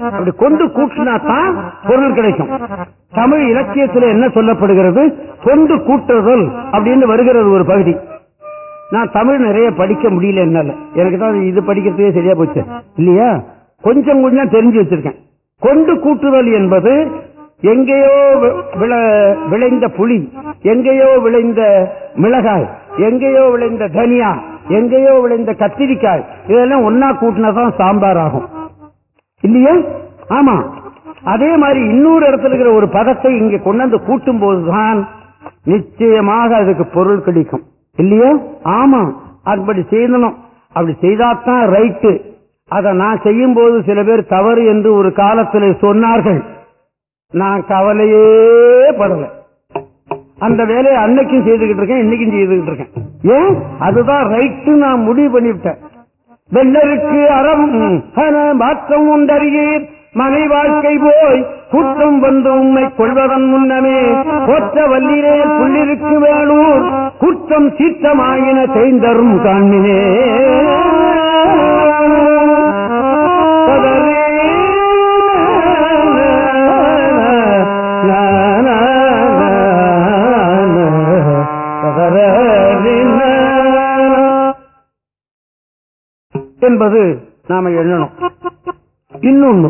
அப்படி கொண்டு கூட்டினா தான் பொருள் கிடைக்கும். தமிழ் இலக்கியத்தில் என்ன சொல்லப்படுகிறது? கொண்டு கூட்டுதல் அப்படின்னு வருகிறது ஒரு பகுதி. நான் தமிழ் நிறைய படிக்க முடியல என்னால. எனக்கு தான் இது படிக்கிறதுக்கே சரியா போச்சு. இல்லையா? கொஞ்சம் கொஞ்சம் தெரிஞ்சு வச்சிருக்கேன். கொண்டு கூட்டுதல் என்பது எங்கேயோ வி- விளைந்த புளி எங்கேயோ விளைந்த மிளகாய் எங்கேயோ விளைந்த தனியா எங்கேயோ விளைந்த கத்திரிக்காய் இதெல்லாம் ஒன்னா கூட்டினாதான் சாம்பார் ஆகும். இல்லையா? ஆமா. அதே மாதிரி இன்னொரு இடத்துல இருக்கிற ஒரு பதத்தை இங்க கொண்டாந்து கூட்டும் போதுதான் நிச்சயமாக அதுக்கு பொருள் கிடைக்கும். இல்லையா? ஆமா. அப்படி செய்யணும். அப்படி செய்தாத்தான் ரைட்டு. அதை நான் செய்யும் போது சில பேர் தவறு என்று ஒரு காலத்தில் சொன்னார்கள். நான் கவலையே படல. அந்த வேலையை அன்னைக்கும் செய்துகிட்டு இருக்கேன் இன்னைக்கும் செய்துகிட்டு இருக்கேன். ஏன்? அதுதான் ரைட்டு நான் முடிவு பண்ணிவிட்டேன். வெள்ளருக்கு அறம் மாற்றம் உண்டறியீர். மனை வாழ்க்கை போய் குற்றம் வந்து உண்மை கொள்வதன் முன்னமே ஒற்ற வல்லிலே புள்ளிருக்கு வேலூர் குற்றம் சீற்றமாயின செய்தரும் காண்மினே என்பது நாம எண்ணணும் இன்னொன்னு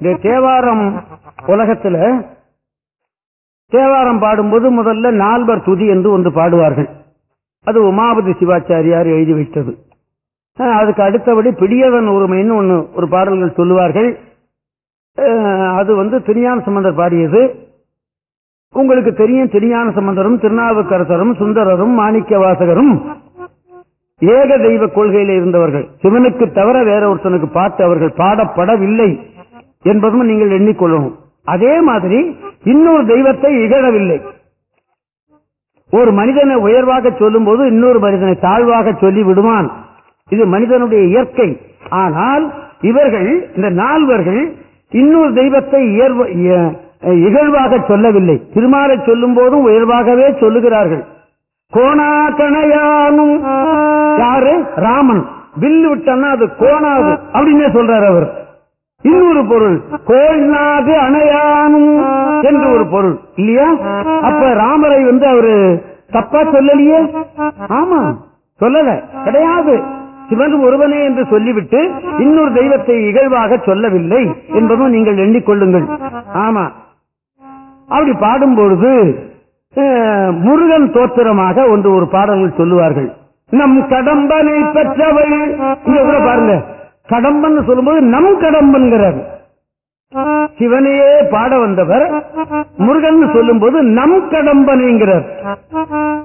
இந்த தேவாரம் உலகத்துல தேவாரம் பாடும்போது முதல்ல நால்வர் துதி என்று ஒன்று பாடுவார்கள். அது உமாபதி சிவாச்சாரியார் எழுதி வைத்தது. அதுக்கு அடுத்தபடி பிடியவன் உரிமைன்னு ஒன்று ஒரு பாடல்கள் சொல்லுவார்கள். அது வந்து திருஞான சம்பந்தர் பாடியது. உங்களுக்கு தெரியும் திருஞான சம்பந்தரும் திருநாவுக்கரசரும் சுந்தரரும் மாணிக்க வாசகரும் ஏக தெய்வ கொள்கையில இருந்தவர்கள். சிவனுக்கு தவிர வேற ஒருத்தனுக்கு பார்த்து அவர்கள் பாடப்படவில்லை. என்பதும் நீங்கள் எண்ணிக்கொள்ளணும். அதே மாதிரி இன்னொரு தெய்வத்தை இகழவில்லை. ஒரு மனிதனை உயர்வாக சொல்லும் போது இன்னொரு மனிதனை தாழ்வாக சொல்லி விடுவான் இது மனிதனுடைய இயற்கை. ஆனால் இவர்கள் இந்த நால்வர்கள் இன்னொரு தெய்வத்தை இயர்வ- இகழ்வாக சொல்லவில்லை. திருமாலை சொல்லும் போதும் உயர்வாகவே சொல்லுகிறார்கள். கோணா கணையானும் யாரு? ராமன். வில்லு விட்டன்னா அது கோணாது அப்படின்னே சொல்றார் அவர். இன்னொரு பொருள் கோள்நாது அணையானும் என்று ஒரு பொருள் இல்லையா? அப்ப ராமரை வந்து அவரு தப்பா சொல்லலையே? ஆமா சொல்லல கிடையாது. சிவன் ஒருவனே என்று சொல்லிவிட்டு இன்னொரு தெய்வத்தை இகழ்வாக சொல்லவில்லை என்பதும் நீங்கள் எண்ணிக்கொள்ளுங்கள். ஆமா. அப்படி பாடும்பொழுது முருகன் தோத்திரமாக ஒன்று ஒரு பாடல்கள் சொல்லுவார்கள். நம் கடம்பனை பெற்றவள் இங்க கூட பாருங்க. கடம்பன் சொல்லும்போது நம் கடம்பன்கிறார். சிவனையே பாட வந்தவர் முருகன் சொல்லும்போது நம் கடம்பனைங்கிறார்.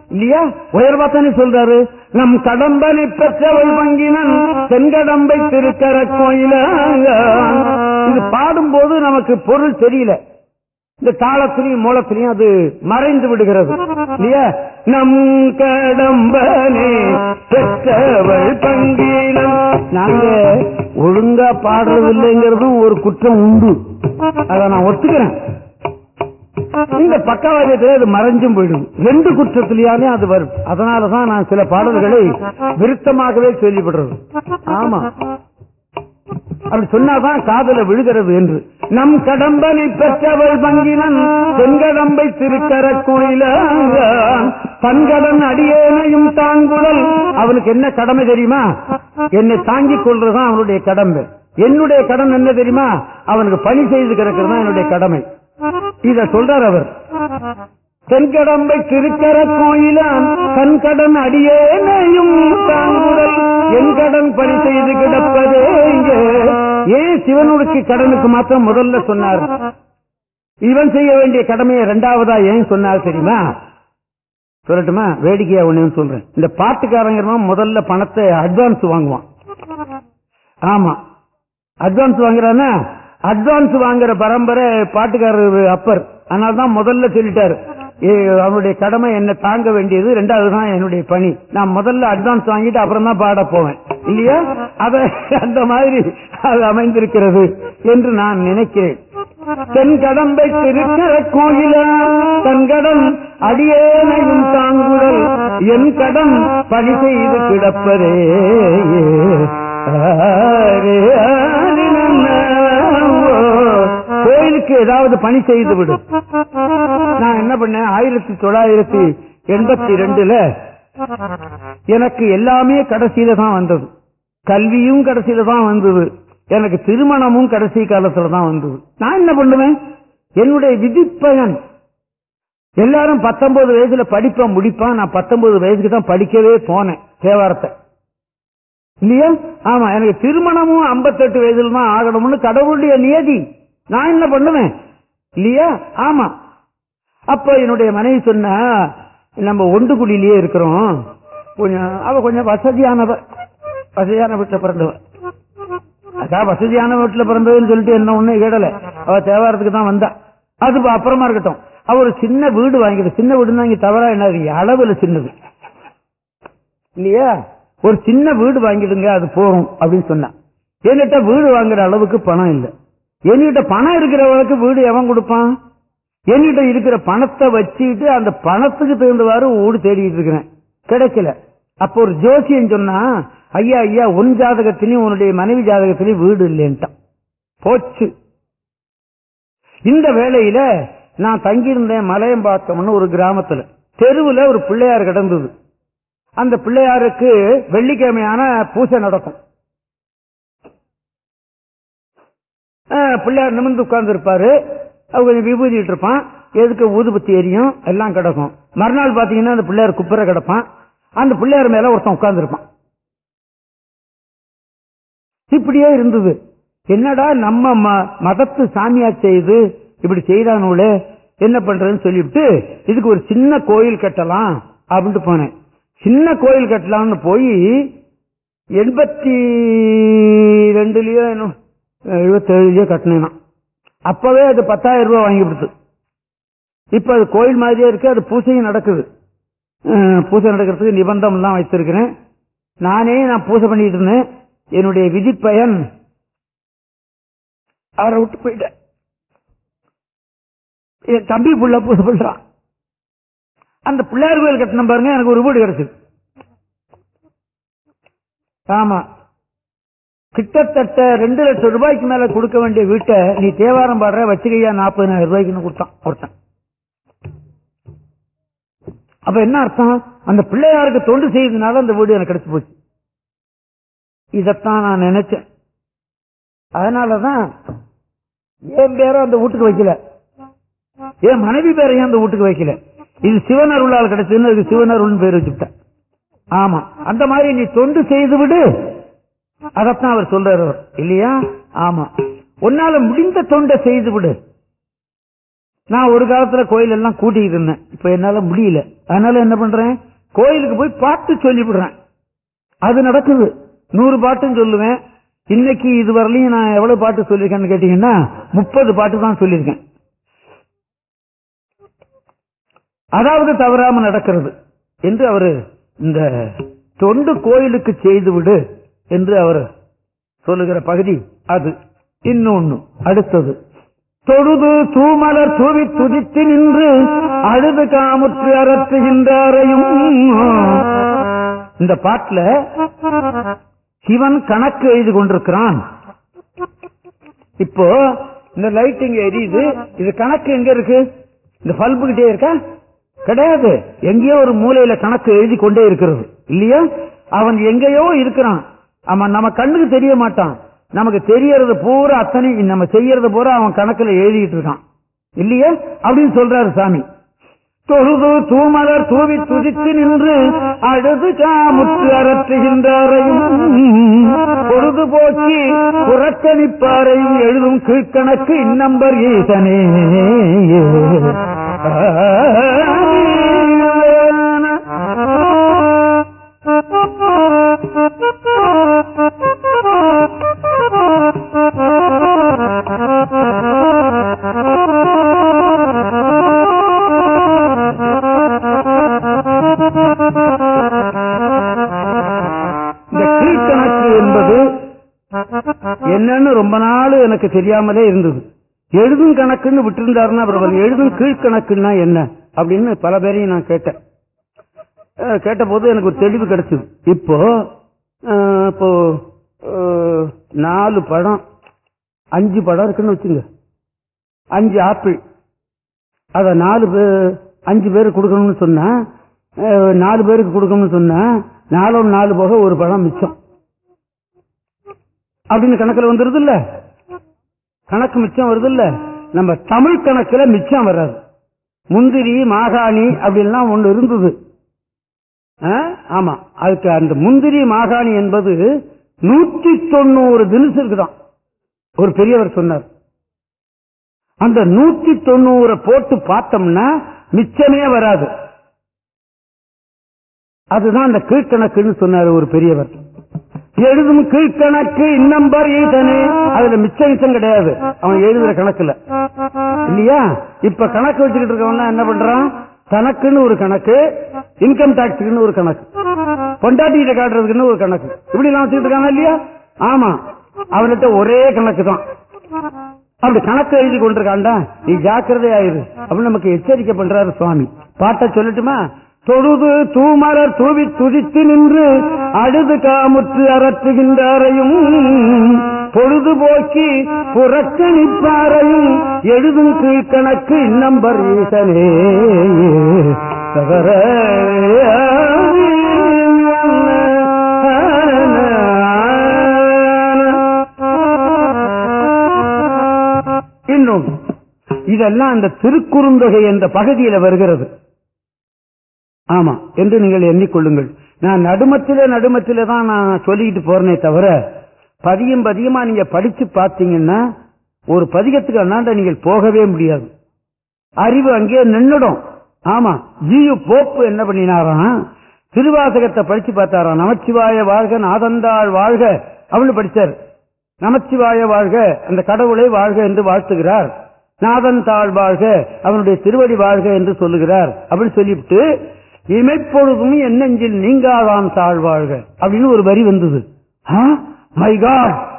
இல்லையா? உயர்வா தானே சொல்றாரு. நம் கடம்பனை பெற்றவள் வங்கினன் தென்கடம்பை திருக்கர கோயில இது பாடும்போது நமக்கு பொருள் தெரியல. இந்த தாளத்திலையும் மூலத்திலையும் அது மறைந்து விடுகிறது. இல்லையா? நம் கடம்பனே பெற்றவள் பங்கீனம். நாங்க ஒழுங்கா பாடுறதில்லைங்கிறதும் ஒரு குற்றம் உண்டு. அத நான் ஒத்துக்கிறேன். இந்த பக்கவாரியத்திலே அது மறைஞ்சும் போயிடும் ரெண்டு குற்றத்திலேயானே அது வரும். அதனாலதான் நான் சில பாடல்களை விருத்தமாகவே கேள்விப்படுறது. ஆமா. அப்படி சொன்னாதான் காதல விழுகிறது என்று. நம் கடம்பனை பெற்றவள் பங்கினன் தென்கடம்பை திருக்கர கோயில தன்கடன் அடியேனையும் தாங்குதல். அவனுக்கு என்ன கடமை தெரியுமா? என்னை தாங்கிக் கொள்றதுதான் அவனுடைய கடமை. என்னுடைய கடன் என்ன தெரியுமா? அவனுக்கு பணி செய்து கிடக்கிறது என்னுடைய கடமை. இத சொல்றார் அவர். தென்கடம்பை திருக்கர கோயிலான் தன் கடன் அடியேனையும் தாங்குதல். என் கடன் பணி செய்து கிடப்பதே ஏன் சிவனுக்கு கடனுக்கு மாத்திரம் முதல்ல சொன்னார்? இவன் செய்ய வேண்டிய கடமையை இரண்டாவதா ஏன் சொன்னார் தெரியுமா? சொல்லட்டுமா? வேடிக்கையா ஒண்ணு சொல்றேன். இந்த பாட்டுக்காரங்க முதல்ல பணத்தை அட்வான்ஸ் வாங்குவான். ஆமா. அட்வான்ஸ் வாங்குறானா அட்வான்ஸ் வாங்குற பரம்பரை பாட்டுக்காரர் அப்பர் அதனால தான் முதல்ல சொல்லிட்டாரு. அவனுடைய கடமை என்ன தாங்க வேண்டியது ரெண்டாவது தான் என்னுடைய பணி. நான் முதல்ல அட்வான்ஸ் வாங்கிட்டு அப்புறம் தான் பாட போவேன். இல்லையா? அத அந்த மாதிரி அது அமைந்திருக்கிறது என்று நான் நினைக்கிறேன். தென் கடம்பை திருக்கிற கோயிலா? தன்கடம் அடியேனையும் தாங்குதல். என் கடம் பணி செய்து கிடப்பதே கோயிலுக்கு ஏதாவது பணி செய்து விடும் நான் என்ன பண்ணேன்? ஆயிரத்தி தொள்ளாயிரத்தி எண்பத்தி ரெண்டுல எனக்கு எல்லாமே கடைசியில தான் வந்தது. கல்வியும் கடைசியில தான் வந்தது. எனக்கு திருமணமும் கடைசி காலத்துல தான் வந்தது. நான் என்ன பண்ணுவேன்? என்னுடைய விதிப்பயன். எல்லாரும் பத்தொன்பது வயசுல படிப்ப முடிப்பான். நான் பத்தொன்பது வயசுக்கு தான் படிக்கவே போனேன் தேவாரத்தை. இல்லையா? ஆமா எனக்கு திருமணமும் 58 வயசுல தான் ஆகணும்னு கடவுளுடைய நியதி. நான் என்ன பண்ணுவேன்? இல்லையா? ஆமா. அப்ப என்னுடைய மனைவி சொன்ன நம்ம ஒண்டு குடியிலேயே இருக்கிறோம். கொஞ்சம் அவ கொஞ்சம் வசதியானவ வசதியான வீட்டில் பிறந்தவன் அக்கா வசதியான வீட்டுல பிறந்ததுன்னு சொல்லிட்டு என்ன ஒண்ணு கேடல. அவ தேவாரத்துக்கு தான் வந்தா. அது அப்புறமா இருக்கட்டும். அவ ஒரு சின்ன வீடு வாங்கிட்டு சின்ன வீடுன்னா இங்க தவறா என்ன அளவுல சின்னது. இல்லையா? ஒரு சின்ன வீடு வாங்கிடுங்க அது போகும் அப்படின்னு சொன்னா. என்கிட்ட வீடு வாங்குற அளவுக்கு பணம் இல்ல. என்கிட்ட பணம் இருக்கிறவளுக்கு வீடு எவன் கொடுப்பான்? என்கிட்ட இருக்கிற பணத்தை வச்சுட்டு அந்த பணத்துக்கு தகுந்தவாறு வீடு தேடிட்டு இருக்கிறேன். கிடைக்கல. அப்போ ஒரு ஜோசியம் சொன்னா ஐயா ஐயா உன் ஜாதகத்திலையும் உன்னுடைய மனைவி ஜாதகத்திலையும் வீடு இல்லைன்ட்டான் போச்சு. இந்த வேளையில நான் தங்கியிருந்தேன் மலையம்பாக்கம்னு ஒரு கிராமத்துல. தெருவுல ஒரு பிள்ளையார் கிடந்தது. அந்த பிள்ளையாருக்கு வெள்ளிக்கிழமையான பூஜை நடக்கும். பிள்ளையார் நிமிர்ந்து உட்கார்ந்து இருப்பாரு அவர் விபூதிட்டு இருப்பான். எதுக்கு ஊதுபத்தி எரியும் எல்லாம் கிடக்கும். மறுநாள் பாத்தீங்கன்னா அந்த பிள்ளையார் குப்புற கிடப்பான். அந்த பிள்ளையார் மேல ஒருத்தன் உட்கார்ந்து இருப்பான் இப்படியே இருந்தது. என்னடா நம்ம ம- மதத்து சாமியா செய்து இப்படி செய்யறானுங்களே என்ன பண்றதுன்னு சொல்லிவிட்டு இதுக்கு ஒரு சின்ன கோயில் கட்டலாம் அப்படின்ட்டு போனேன். சின்ன கோயில் கட்டலாம்னு போய் எண்பத்தி ரெண்டுலயோ என்ன எழுபத்தேழுலயோ கட்டினேன். அப்பவே அது பத்தாயிரம் ரூபாய் வாங்கி கொடுத்து. இப்ப அது கோயில் மாதிரியே இருக்கு அது பூஜையும் நடக்குது. பூசை பூஜை நடக்கிறதுக்கு நிபந்தம் எல்லாம் வைத்திருக்கிறேன். நானே நான் பூஜை பண்ணிட்டு இருந்தேன். என்னுடைய விதிப்பயன். அவரை விட்டு போயிட்ட என் தம்பி புள்ள பூஜை அந்த பிள்ளையார் கோயில் கட்டணம் பாருங்க எனக்கு ஒரு வீடு கிடைச்சது. ஆமா. கிட்டத்தட்ட ரெண்டு லட்சம் ரூபாய்க்கு மேல கொடுக்க வேண்டிய வீட்டை நீ தேவாரம் பாடுற வச்சுக்கையா நாற்பதாயிரம் ரூபாய்க்குன்னு கொடுத்தான் ஒருத்தன். அப்ப என்ன அர்த்தம்? அந்த பிள்ளையாருக்கு தொண்டு செய்ததுனால அந்த வீடு எனக்கு கிடைச்சு போச்சு. இதத்தான் நான் நினைச்சேன். அதனாலதான் என் பேரும் அந்த வீட்டுக்கு வைக்கல. என் மனைவி பேரையும் அந்த வீட்டுக்கு வைக்கல? இது சிவன் அருளால் கிடைச்சதுன்னு அதுக்கு சிவன் அருள்னு பேர் வச்சுட்டேன் ஆமா. அந்த மாதிரி நீ தொண்டு செய்து விடு. அதத்தான் அவர் சொல்றாரு அவர். இல்லையா? ஆமா. உன்னால முடிந்த தொண்டை செய்து விடு. நான் ஒரு காலத்துல கோயில் எல்லாம் கூட்டிட்டு இருந்தேன். இப்ப என்னால முடியல. அதனால என்ன பண்றேன்? கோயிலுக்கு போய் பார்த்து சொல்லி விடுறேன் அது நடக்குது. நூறு பாட்டும் சொல்லுவேன். இன்னைக்கு இதுவரையிலையும் நான் எவ்வளவு பாட்டு சொல்லியிருக்கேன்னு கேட்டீங்கன்னா முப்பது பாட்டு தான் சொல்லியிருக்கேன். அதாவது தவறாம நடக்கிறது. என்று அவர் இந்த தொண்டு கோயிலுக்கு செய்து விடு என்று அவர் சொல்லுகிற பகுதி அது. இன்னொன்னு அடுத்தது. தொழுது தூமலர் தூவி துதித்து நின்று அழுது காமுற்று அரற்றுகின்றாரையும் இந்த பாட்டுல சிவன் கணக்கு எழுதி கொண்டிருக்கிறான். இப்போ இந்த லைட் இங்க எரியுது இது கணக்கு எங்க இருக்கு? இந்த பல்பு கிட்டே இருக்கா? கிடையாது. எங்கேயோ ஒரு மூலையில கணக்கு எழுதி கொண்டே இருக்கிறது. இல்லையா? அவன் எங்கேயோ இருக்கிறான். அவன் நம்ம கண்ணுக்கு தெரிய மாட்டான். நமக்கு தெரியறது பூரா அத்தனை நம்ம செய்யறது பூரா அவன் கணக்குல எழுதிட்டு இருக்கான். இல்லையா? அப்படின்னு சொல்றாரு சாமி. தொழுது தூமலர் தூவி துதித்து நின்று அழுது காமுற்று அரற்றுகின்றாரையும் பொழுதுபோக்கி புறக்கணிப்பாரையும் எழுதும் கீழ்கணக்கு இன்னம்பர் ஈசனே Thank you. என்னன்னு ரொம்ப நாள் எனக்கு தெரியாமலே இருந்தது. எழுதும் கணக்குன்னு விட்டுருந்தாருன்னா அப்புறம் எழுதும் கீழ்கணக்குன்னா என்ன அப்படின்னு பல பேரையும் நான் கேட்டேன். கேட்டபோது எனக்கு ஒரு தெளிவு கிடைச்சது. இப்போ இப்போ நாலு படம் அஞ்சு படம் இருக்குன்னு வச்சுங்க. அஞ்சு ஆப்பிள். அத நாலு பேர் அஞ்சு பேருக்கு கொடுக்கணும்னு சொன்னா நாலு பேருக்கு கொடுக்கணும்னு சொன்னா நாலும் நாலு போக ஒரு பழம் மிச்சம். அப்படின்னு கணக்குல வந்துருது இல்ல கணக்கு மிச்சம் வருது இல்ல நம்ம தமிழ் கணக்குல மிச்சம் வராது முந்திரி மாகாணி அப்படின்லாம் ஒன்று இருந்தது. ஆ? ஆமா. அதுக்கு அந்த முந்திரி மாகாணி என்பது நூற்றி தொண்ணூறு தினசு இருக்குதான். ஒரு பெரியவர் சொன்னார். அந்த நூற்றி தொண்ணூறை போட்டு பார்த்தோம்னா மிச்சமே வராது. அதுதான் அந்த கீழ்கணக்குன்னு சொன்னார் ஒரு பெரியவர். எழுதும் கீழ்கணக்கு இன்னம்பர் ஈசனே அதுல மிச்சம் மிச்சம் கிடையாது. அவன் எழுதுற கணக்குல. இல்லையா? இப்ப கணக்கு வச்சுக்கிட்டு இருக்கவன் என்ன பண்றான்? தனக்குன்னு ஒரு கணக்கு இன்கம் டாக்ஸுக்குன்னு ஒரு கணக்கு பொண்டாட்டிகிட்ட காட்டுறதுக்குன்னு ஒரு கணக்கு. இப்படி எல்லாம் வச்சுக்கிட்டு இல்லையா? ஆமா. அவன்கிட்ட ஒரே கணக்கு தான். அப்படி கணக்கு எழுதி கொண்டிருக்காண்டா நீ ஜாக்கிரதை ஆயிரு அப்படின்னு நமக்கு எச்சரிக்கை பண்றாரு சுவாமி. பாட்ட சொல்லட்டுமா? தொழுது தூமரர் தூவி துதித்து நின்று அழுது காமுற்று அரற்றுகின்றாரையும் பொழுதுபோக்கி புறக்கணிப்பாரையும் எழுதும் கீழ்கணக்கு இன்னம்பர் ஈசனே தவற இன்னும் இதெல்லாம் அந்த திருக்குறுந்தொகை என்ற பகுதியில வருகிறது. ஆமா என்று நீங்கள் எண்ணிக்கொள்ளுங்கள். நான் நடுமத்தில நடுமத்தில தான் நான் சொல்லிக்கிட்டு போறேனே தவிர பதியம் பதியமா நீங்க படிச்சு பார்த்தீங்கன்னா ஒரு பதிகத்துக்கு அண்ணாண்ட நீங்கள் போகவே முடியாது. அறிவு அங்கே நின்னுடும். ஆமா ஜியு போப்பு என்ன பண்ணினாராம்? திருவாசகத்தை படிச்சு பார்த்தாராம். நமச்சிவாய வாழ்க நாதந்தாள் வாழ்க அவனு படிச்சார். நமச்சிவாய வாழ்க அந்த கடவுளை வாழ்க என்று வாழ்த்துகிறார். நாதன் தாழ் வாழ்க அவனுடைய திருவடி வாழ்க என்று சொல்லுகிறார் அப்படின்னு சொல்லிவிட்டு இமைப்பொழுதும் என் நெஞ்சில் நீங்காதான் தாழ்வாழ்க. அப்படின்னு ஒரு வரி வந்தது. மை காட்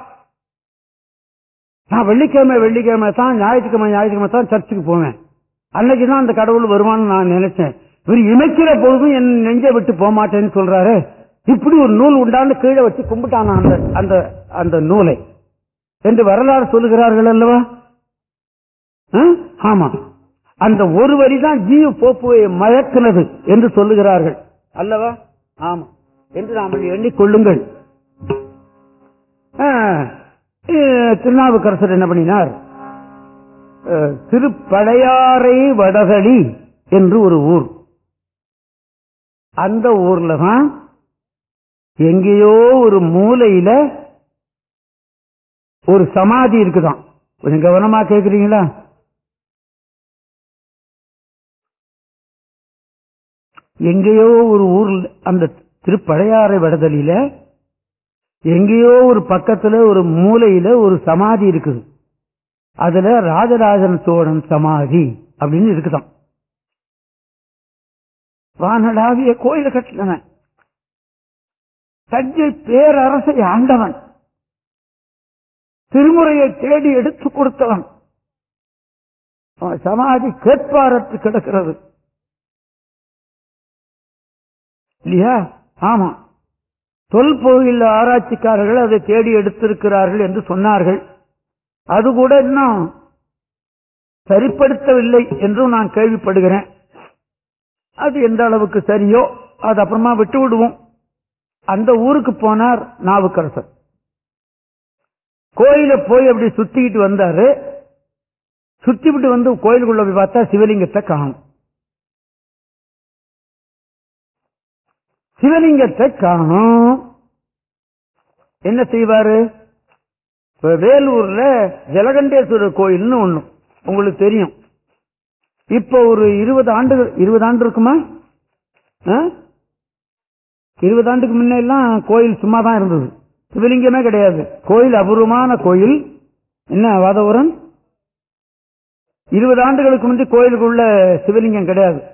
நான் வெள்ளிக்கிழமை வெள்ளிக்கிழமை தான் ஞாயிற்றுக்கிழமை ஞாயிற்றுக்கிழமை தான் சர்ச்சுக்கு போவேன். அன்னைக்கு தான் அந்த கடவுள் வருவான்னு நான் நினைச்சேன். இவர் இமைக்கிற பொழுதும் என் நெஞ்சை விட்டு போக மாட்டேன்னு சொல்றாரு. இப்படி ஒரு நூல் உண்டான்னு கீழே வச்சு கும்பிட்டான அந்த அந்த அந்த நூலை. என்று வரலாறு சொல்லுகிறார்கள் அல்லவா? ஆ? ஆமா. அந்த ஒரு வரி தான் ஜீவ போப்புவை மயக்கினது என்று சொல்லுகிறார்கள். அல்லவா? ஆமா. என்று நாம் எண்ணிக்கொள்ளுங்கள். திருநாவுக்கரசர் என்ன பண்ணினார்? திருப்படையாறை வடகடி என்று ஒரு ஊர். அந்த ஊர்ல தான் எங்கேயோ ஒரு மூலையில ஒரு சமாதி இருக்குதான். கொஞ்சம் கவனமா கேக்குறீங்களா? எங்கேயோ ஒரு ஊர்ல அந்த திருப்பழையாறை விடுதலில எங்கேயோ ஒரு பக்கத்துல ஒரு மூலையில ஒரு சமாதி இருக்குது. அதுல ராஜராஜன் சோழன் சமாதி அப்படின்னு இருக்குதான் வானடாவிய கோயில கட்டினவன். தஞ்சை பேரரசை ஆண்டவன். திருமுறையை தேடி எடுத்து கொடுத்தவன். சமாதி கேட்பாரத்து கிடக்கிறது. இல்லையா? ஆமா. தொல்போயில் ஆராய்ச்சிக்காரர்கள் அதை தேடி எடுத்திருக்கிறார்கள் என்று சொன்னார்கள். அது கூட இன்னும் சரிப்படுத்தவில்லை என்றும் நான் கேள்விப்படுகிறேன். அது எந்த அளவுக்கு சரியோ அது அப்புறமா விட்டு விடுவோம் அந்த ஊருக்கு போனார் நாவுக்கரசர். கோயில போய் அப்படி சுத்திக்கிட்டு வந்தாரு. சுத்திவிட்டு வந்து கோயிலுக்குள்ள போய் பார்த்தா சிவலிங்கத்தை காணும். சிவலிங்கத்தை காணும் என்ன செய்வாரு? வேலூர்ல ஜலகண்டேஸ்வரர் கோயில்னு ஒண்ணு. உங்களுக்கு தெரியும். இப்ப ஒரு இருபது ஆண்டுகள் இருபது ஆண்டு இருக்குமா? ஆ? இருபது ஆண்டுக்கு முன்னெல்லாம் கோயில் சும்மா தான் இருந்தது சிவலிங்கமே கிடையாது. கோயில் அபூர்வமான கோயில். என்ன வாதவரன் இருபது ஆண்டுகளுக்கு முந்தி கோயிலுக்குள்ள சிவலிங்கம் கிடையாது.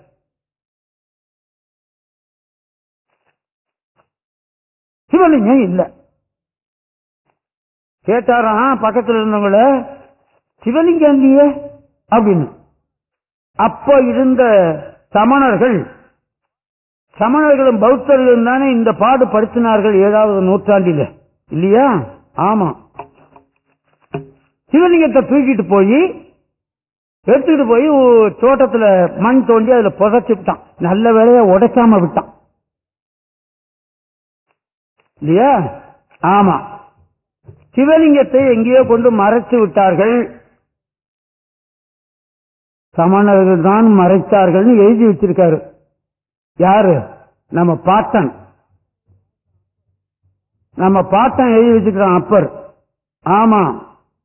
சிவலிங்கம் இல்லை. கேட்டாராம் பக்கத்தில் இருந்தவங்கள சிவலிங்கம் இல்லையே? அப்படின்னு. அப்போ இருந்த சமணர்கள் சமணர்களும் பௌத்தர்களும் தானே இந்த பாடு படுத்தினார்கள் ஏழாவது நூற்றாண்டில. இல்லையா? ஆமா. சிவலிங்கத்தை தூக்கிட்டு போய் எடுத்துக்கிட்டு போய் தோட்டத்துல மண் தோண்டி அதுல புதைச்சு விட்டான் நல்ல வேலையை உடைக்காம விட்டான். இல்லையா? ஆமா. சிவலிங்கத்தை எங்கேயோ கொண்டு மறைச்சு விட்டார்கள். சமணர்கள் தான் மறைத்தார்கள் எழுதி வச்சிருக்காரு. யாரு? நம்ம பாட்டன். நம்ம பாட்டன் எழுதி வச்சிருக்கான் அப்பர். ஆமா.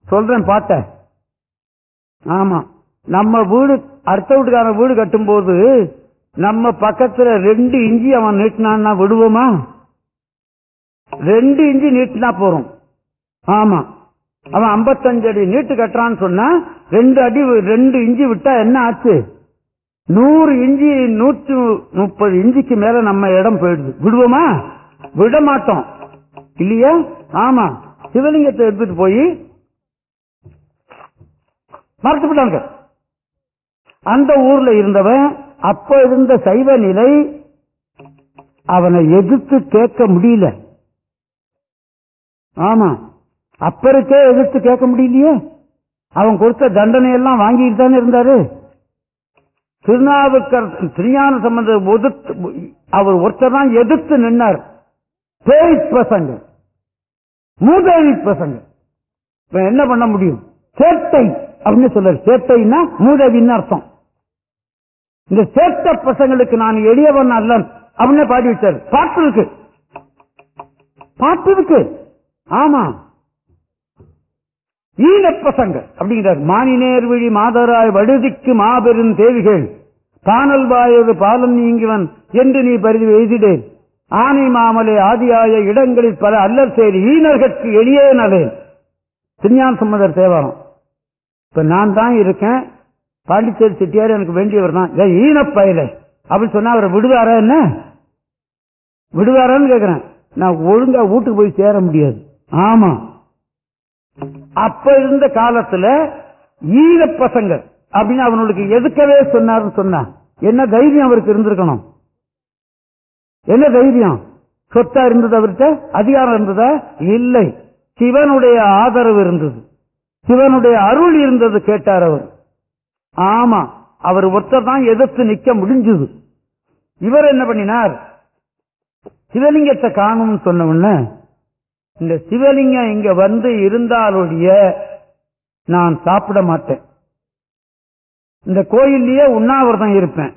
சொல்றேன் பாட்ட. ஆமா. நம்ம வீடு அடுத்த வீட்டுக்காரன் வீடு கட்டும்போது நம்ம பக்கத்துல ரெண்டு இஞ்சி அவன் நீட்டினான்னா விடுவோமா? ரெண்டு இஞ்சி நீட்டினா போறோம். ஆமா. அவன் 55 அடி நீட்டு கட்டுறான்னு சொன்னா ரெண்டு அடி ரெண்டு இஞ்சி விட்டா என்ன ஆச்சு? நூறு இஞ்சி நூற்று முப்பது இஞ்சிக்கு மேல நம்ம இடம் போயிடுது. விடுவோமா? விட மாட்டோம். இல்லையா? ஆமா. சிவலிங்கத்தை எடுத்துட்டு போய் மறுத்து விட்டாங்க அந்த ஊர்ல இருந்தவன் அப்ப இருந்த சைவ நிலை அவனை எதிர்த்து கேட்க முடியல. ஆமா. அப்பருக்கே எதிர்த்து கேட்க முடியலையே. அவன் கொடுத்த தண்டனை எல்லாம் வாங்கிட்டு தானே இருந்தாரு. திருநாவுக்கர் திருஞான சம்பந்த ஒதுத்து அவர் ஒருத்தர் தான் எதிர்த்து நின்னார். பேய் பசங்க. மூதேவி பசங்க. என்ன பண்ண முடியும்? சேட்டை அப்படின்னு சொல்றாரு. சேட்டைன்னா மூதேவின்னு அர்த்தம். இந்த சேட்ட பசங்களுக்கு நான் எளியவன் அல்லன் அப்படின்னு பாடி வச்சார். பாட்டு இருக்கு. பாட்டு இருக்கு. ஆமா ஈன பசங்க அப்படிங்கிறார். மானினேர் விழி மாதராய் வடுதிக்கு மாபெரும் தேவிகள். பானல் வாயது பாலம் நீங்கிவன் என்று நீ பரிதி எழுதிடேன் ஆனை மாமலை ஆதியாய இடங்களில் பல அல்லல் சேரி ஈனர்கட்கு எளியே நலேன் திருஞான சம்பந்தர் தேவாரம். இப்ப நான் தான் இருக்கேன். பாண்டிச்சேரி செட்டியார் எனக்கு வேண்டியவர் தான். ஏன் ஈன பயல. அப்படின்னு சொன்னா அவரை விடுவாரா என்ன? விடுவாரான்னு கேக்குறேன். நான் ஒழுங்கா வீட்டுக்கு போய் சேர முடியாது. ஆமா. அப்ப இருந்த காலத்துல ஈர பசங்க அப்படின்னு அவனுக்கு எதுக்கவே சொன்னாருன்னு சொன்னா என்ன தைரியம் அவருக்கு இருந்திருக்கணும்? என்ன தைரியம்? சொத்தா இருந்தது அவர்கிட்ட? அதிகாரம் இருந்ததா? இல்லை. சிவனுடைய ஆதரவு இருந்தது. சிவனுடைய அருள் இருந்தது கேட்டார் அவர். ஆமா அவர் ஒருத்தர் தான் எதிர்த்து நிக்க முடிஞ்சது. இவர் என்ன பண்ணினார்? சிவலிங்கத்தை காணும்னு சொன்ன உடனே இந்த சிவலிங்கம் இங்க வந்து இருந்தாலுடைய நான் சாப்பிட மாட்டேன். இந்த கோயில்லயே உண்ணாவிரதம் இருப்பேன்.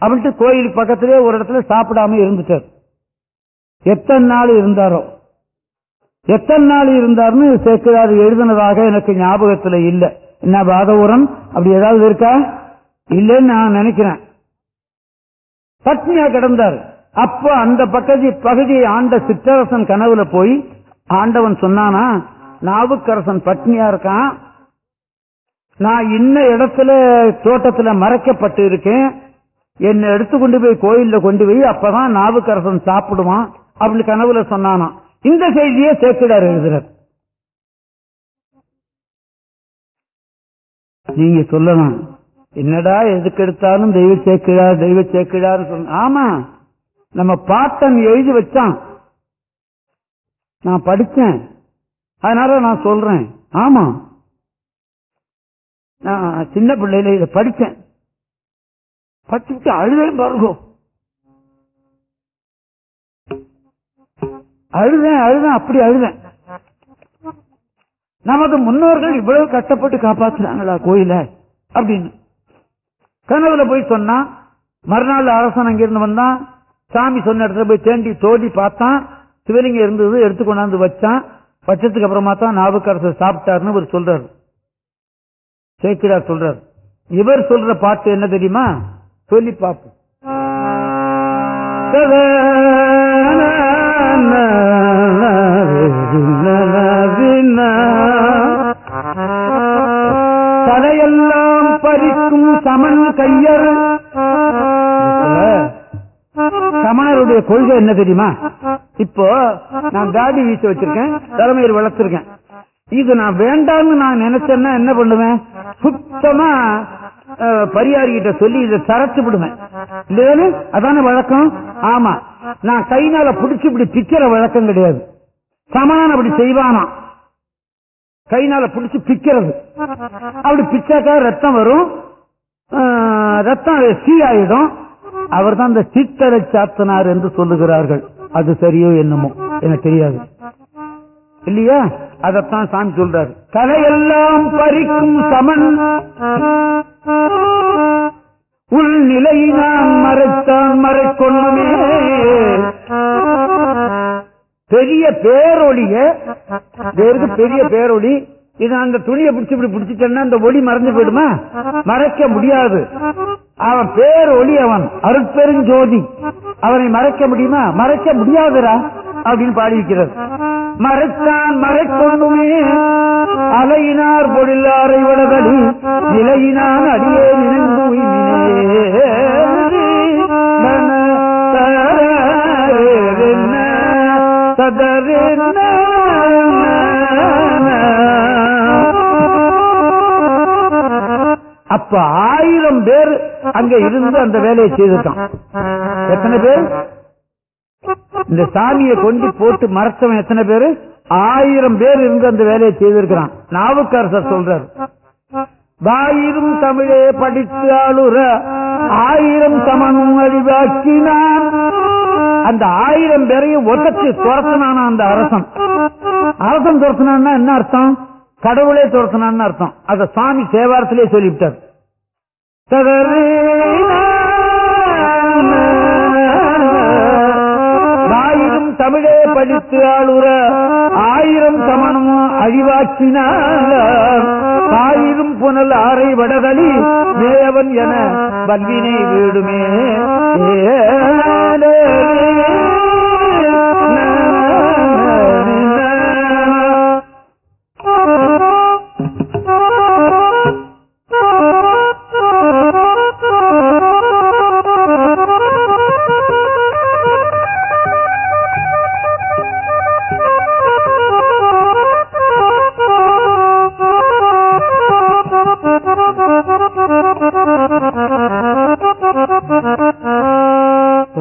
அப்படின்ட்டு கோயில் பக்கத்திலே ஒரு இடத்துல சாப்பிடாம இருந்துட்டார். எத்தனை நாள் இருந்தாரோ? எத்தனை நாள் இருந்தார்னு சேர்க்கிறார் எழுதினதாக எனக்கு ஞாபகத்துல இல்ல. என்ன பாதவரம் அப்படி ஏதாவது இருக்கா? இல்லைன்னு நான் நினைக்கிறேன். பத்னியா கிடந்தார். அப்போ அந்த பகுதி பகுதியை ஆண்ட சிற்றரசன் கனவுல போய் ஆண்டவன் சொன்னானா நாவுக்கரசன் பட்னியா இருக்கான். நான் இன்ன இடத்துல தோட்டத்துல மறைக்கப்பட்டு இருக்கேன். என்னை எடுத்து கொண்டு போய் கோயில்ல கொண்டு போய் அப்பதான் நாவுக்கரசன் சாப்பிடுவான் அப்படின்னு கனவுல சொன்னானா. இந்த செய்தியை சேர்க்கிறார் எழுதுறார். நீங்க சொல்லலாம். என்னடா எதுக்கு எடுத்தாலும் தெய்வ சேர்க்கிறார் தெய்வ சேர்க்கிறார் ஆமா. நம்ம பாட்டன் எழுதி வச்சான். நான் படிச்சேன். அதனால நான் சொல்றேன். ஆமா. நான் சின்ன பிள்ளையில இதை படிச்சேன். படிச்சுட்டு அழுதேன் பாருங்க. அழுதேன் அழுதேன் அப்படி அழுதேன். நமது முன்னோர்கள் இவ்வளவு கஷ்டப்பட்டு காப்பாத்துறாங்களா கோயில? அப்படின்னு. கனவுல போய் சொன்னா மறுநாள் அரசன் அங்கிருந்து வந்தான். சாமி சொன்ன இடத்துல போய் தேண்டி தோண்டி பார்த்தான். சிவலிங்கம் இருந்தது எடுத்து கொண்டாந்து வச்சான். வச்சதுக்கு அப்புறமா தான் நாவுக்கரசர் சாப்பிட்டாருன்னு இவர் சொல்றாரு. சேக்கிரார் சொல்றாரு. இவர் சொல்ற பாட்டு என்ன தெரியுமா? சொல்லி பார்ப்போம் தலையெல்லாம் பறிக்கும் சமன் கையர். சமணருடைய கொள்கை என்ன தெரியுமா? இப்போ நான் தாடி வீச வச்சிருக்கேன் தலைமையில் வளர்த்திருக்கேன். இது நான் வேண்டாம்னு நான் நினைச்சேன்னா என்ன பண்ணுவேன்? சுத்தமா பரியாரிகிட்ட சொல்லி இதை சரத்து விடுவேன். இல்லையானு? அதான வழக்கம்? ஆமா. நான் கைனால பிடிச்சி இப்படி பிக்கிற வழக்கம் கிடையாது. சமான் அப்படி செய்வானா கைனால பிடிச்சி பிக்கிறது. அப்படி பிச்சாக்கா ரத்தம் வரும். ரத்தம் சீ ஆயிடும். அவர் தான் இந்த சித்தரை சாத்தனார் என்று சொல்லுகிறார்கள். அது சரியோ என்னமோ? எனக்கு தெரியாது. இல்லையா? அதத்தான் சாமி சொல்றாரு. கலையெல்லாம் பறிக்கும் சமன். உள்நிலை நான் மறைத்தான் மறைக்கொள்ளுமே. பெரிய பேரொழிய வேறு பெரிய பேரொழி இது அந்த துணியை பிடிச்சி இப்படி பிடிச்சிட்டேன்னா அந்த ஒளி மறைஞ்சு போயிடுமா? மறைக்க முடியாது. அவன் பேர் ஒளி அவன் அருட்பெருஞ்சோதி. அவனை மறைக்க முடியுமா மறைக்க முடியாதுரா அப்படின்னு பாடி மறைத்தான் மறைக்கொண்டுமே அலையினார் பொழிலாரை வடதலி நிலையினான் அடியே நினைந்து உய்மினே. அப்ப ஆயிரம் பேர் அங்க இருந்து அந்த வேலையை செய்துட்டான். எத்தனை பேர்? இந்த சாமியை கொண்டு போட்டு மறைச்சவன் எத்தனை பேரு? ஆயிரம் பேர் இருந்து அந்த வேலையை செய்திருக்கிறான். நாவுக்கரசர் சொல்றார். வாயிரும் தமிழே படித்து ஆளுற ஆயிரம் சமனும் அழிவாக்கினான். அந்த ஆயிரம் பேரையும் ஒட்டச்சு துரத்தினான அந்த அரசன்? அரசன் துரத்தினான்னா என்ன அர்த்தம்? கடவுளே துரத்தினான்னு அர்த்தம். அத சாமி தேவாரத்திலே சொல்லிவிட்டார். ஆயிரம் தமிழே படித்து ஆளுற ஆயிரம் சமணம் அழிவாக்கினார். ஆயிரம் புனல் ஆரை வடதலி மேயவன் என வல்வினை வீடுமே. ஏ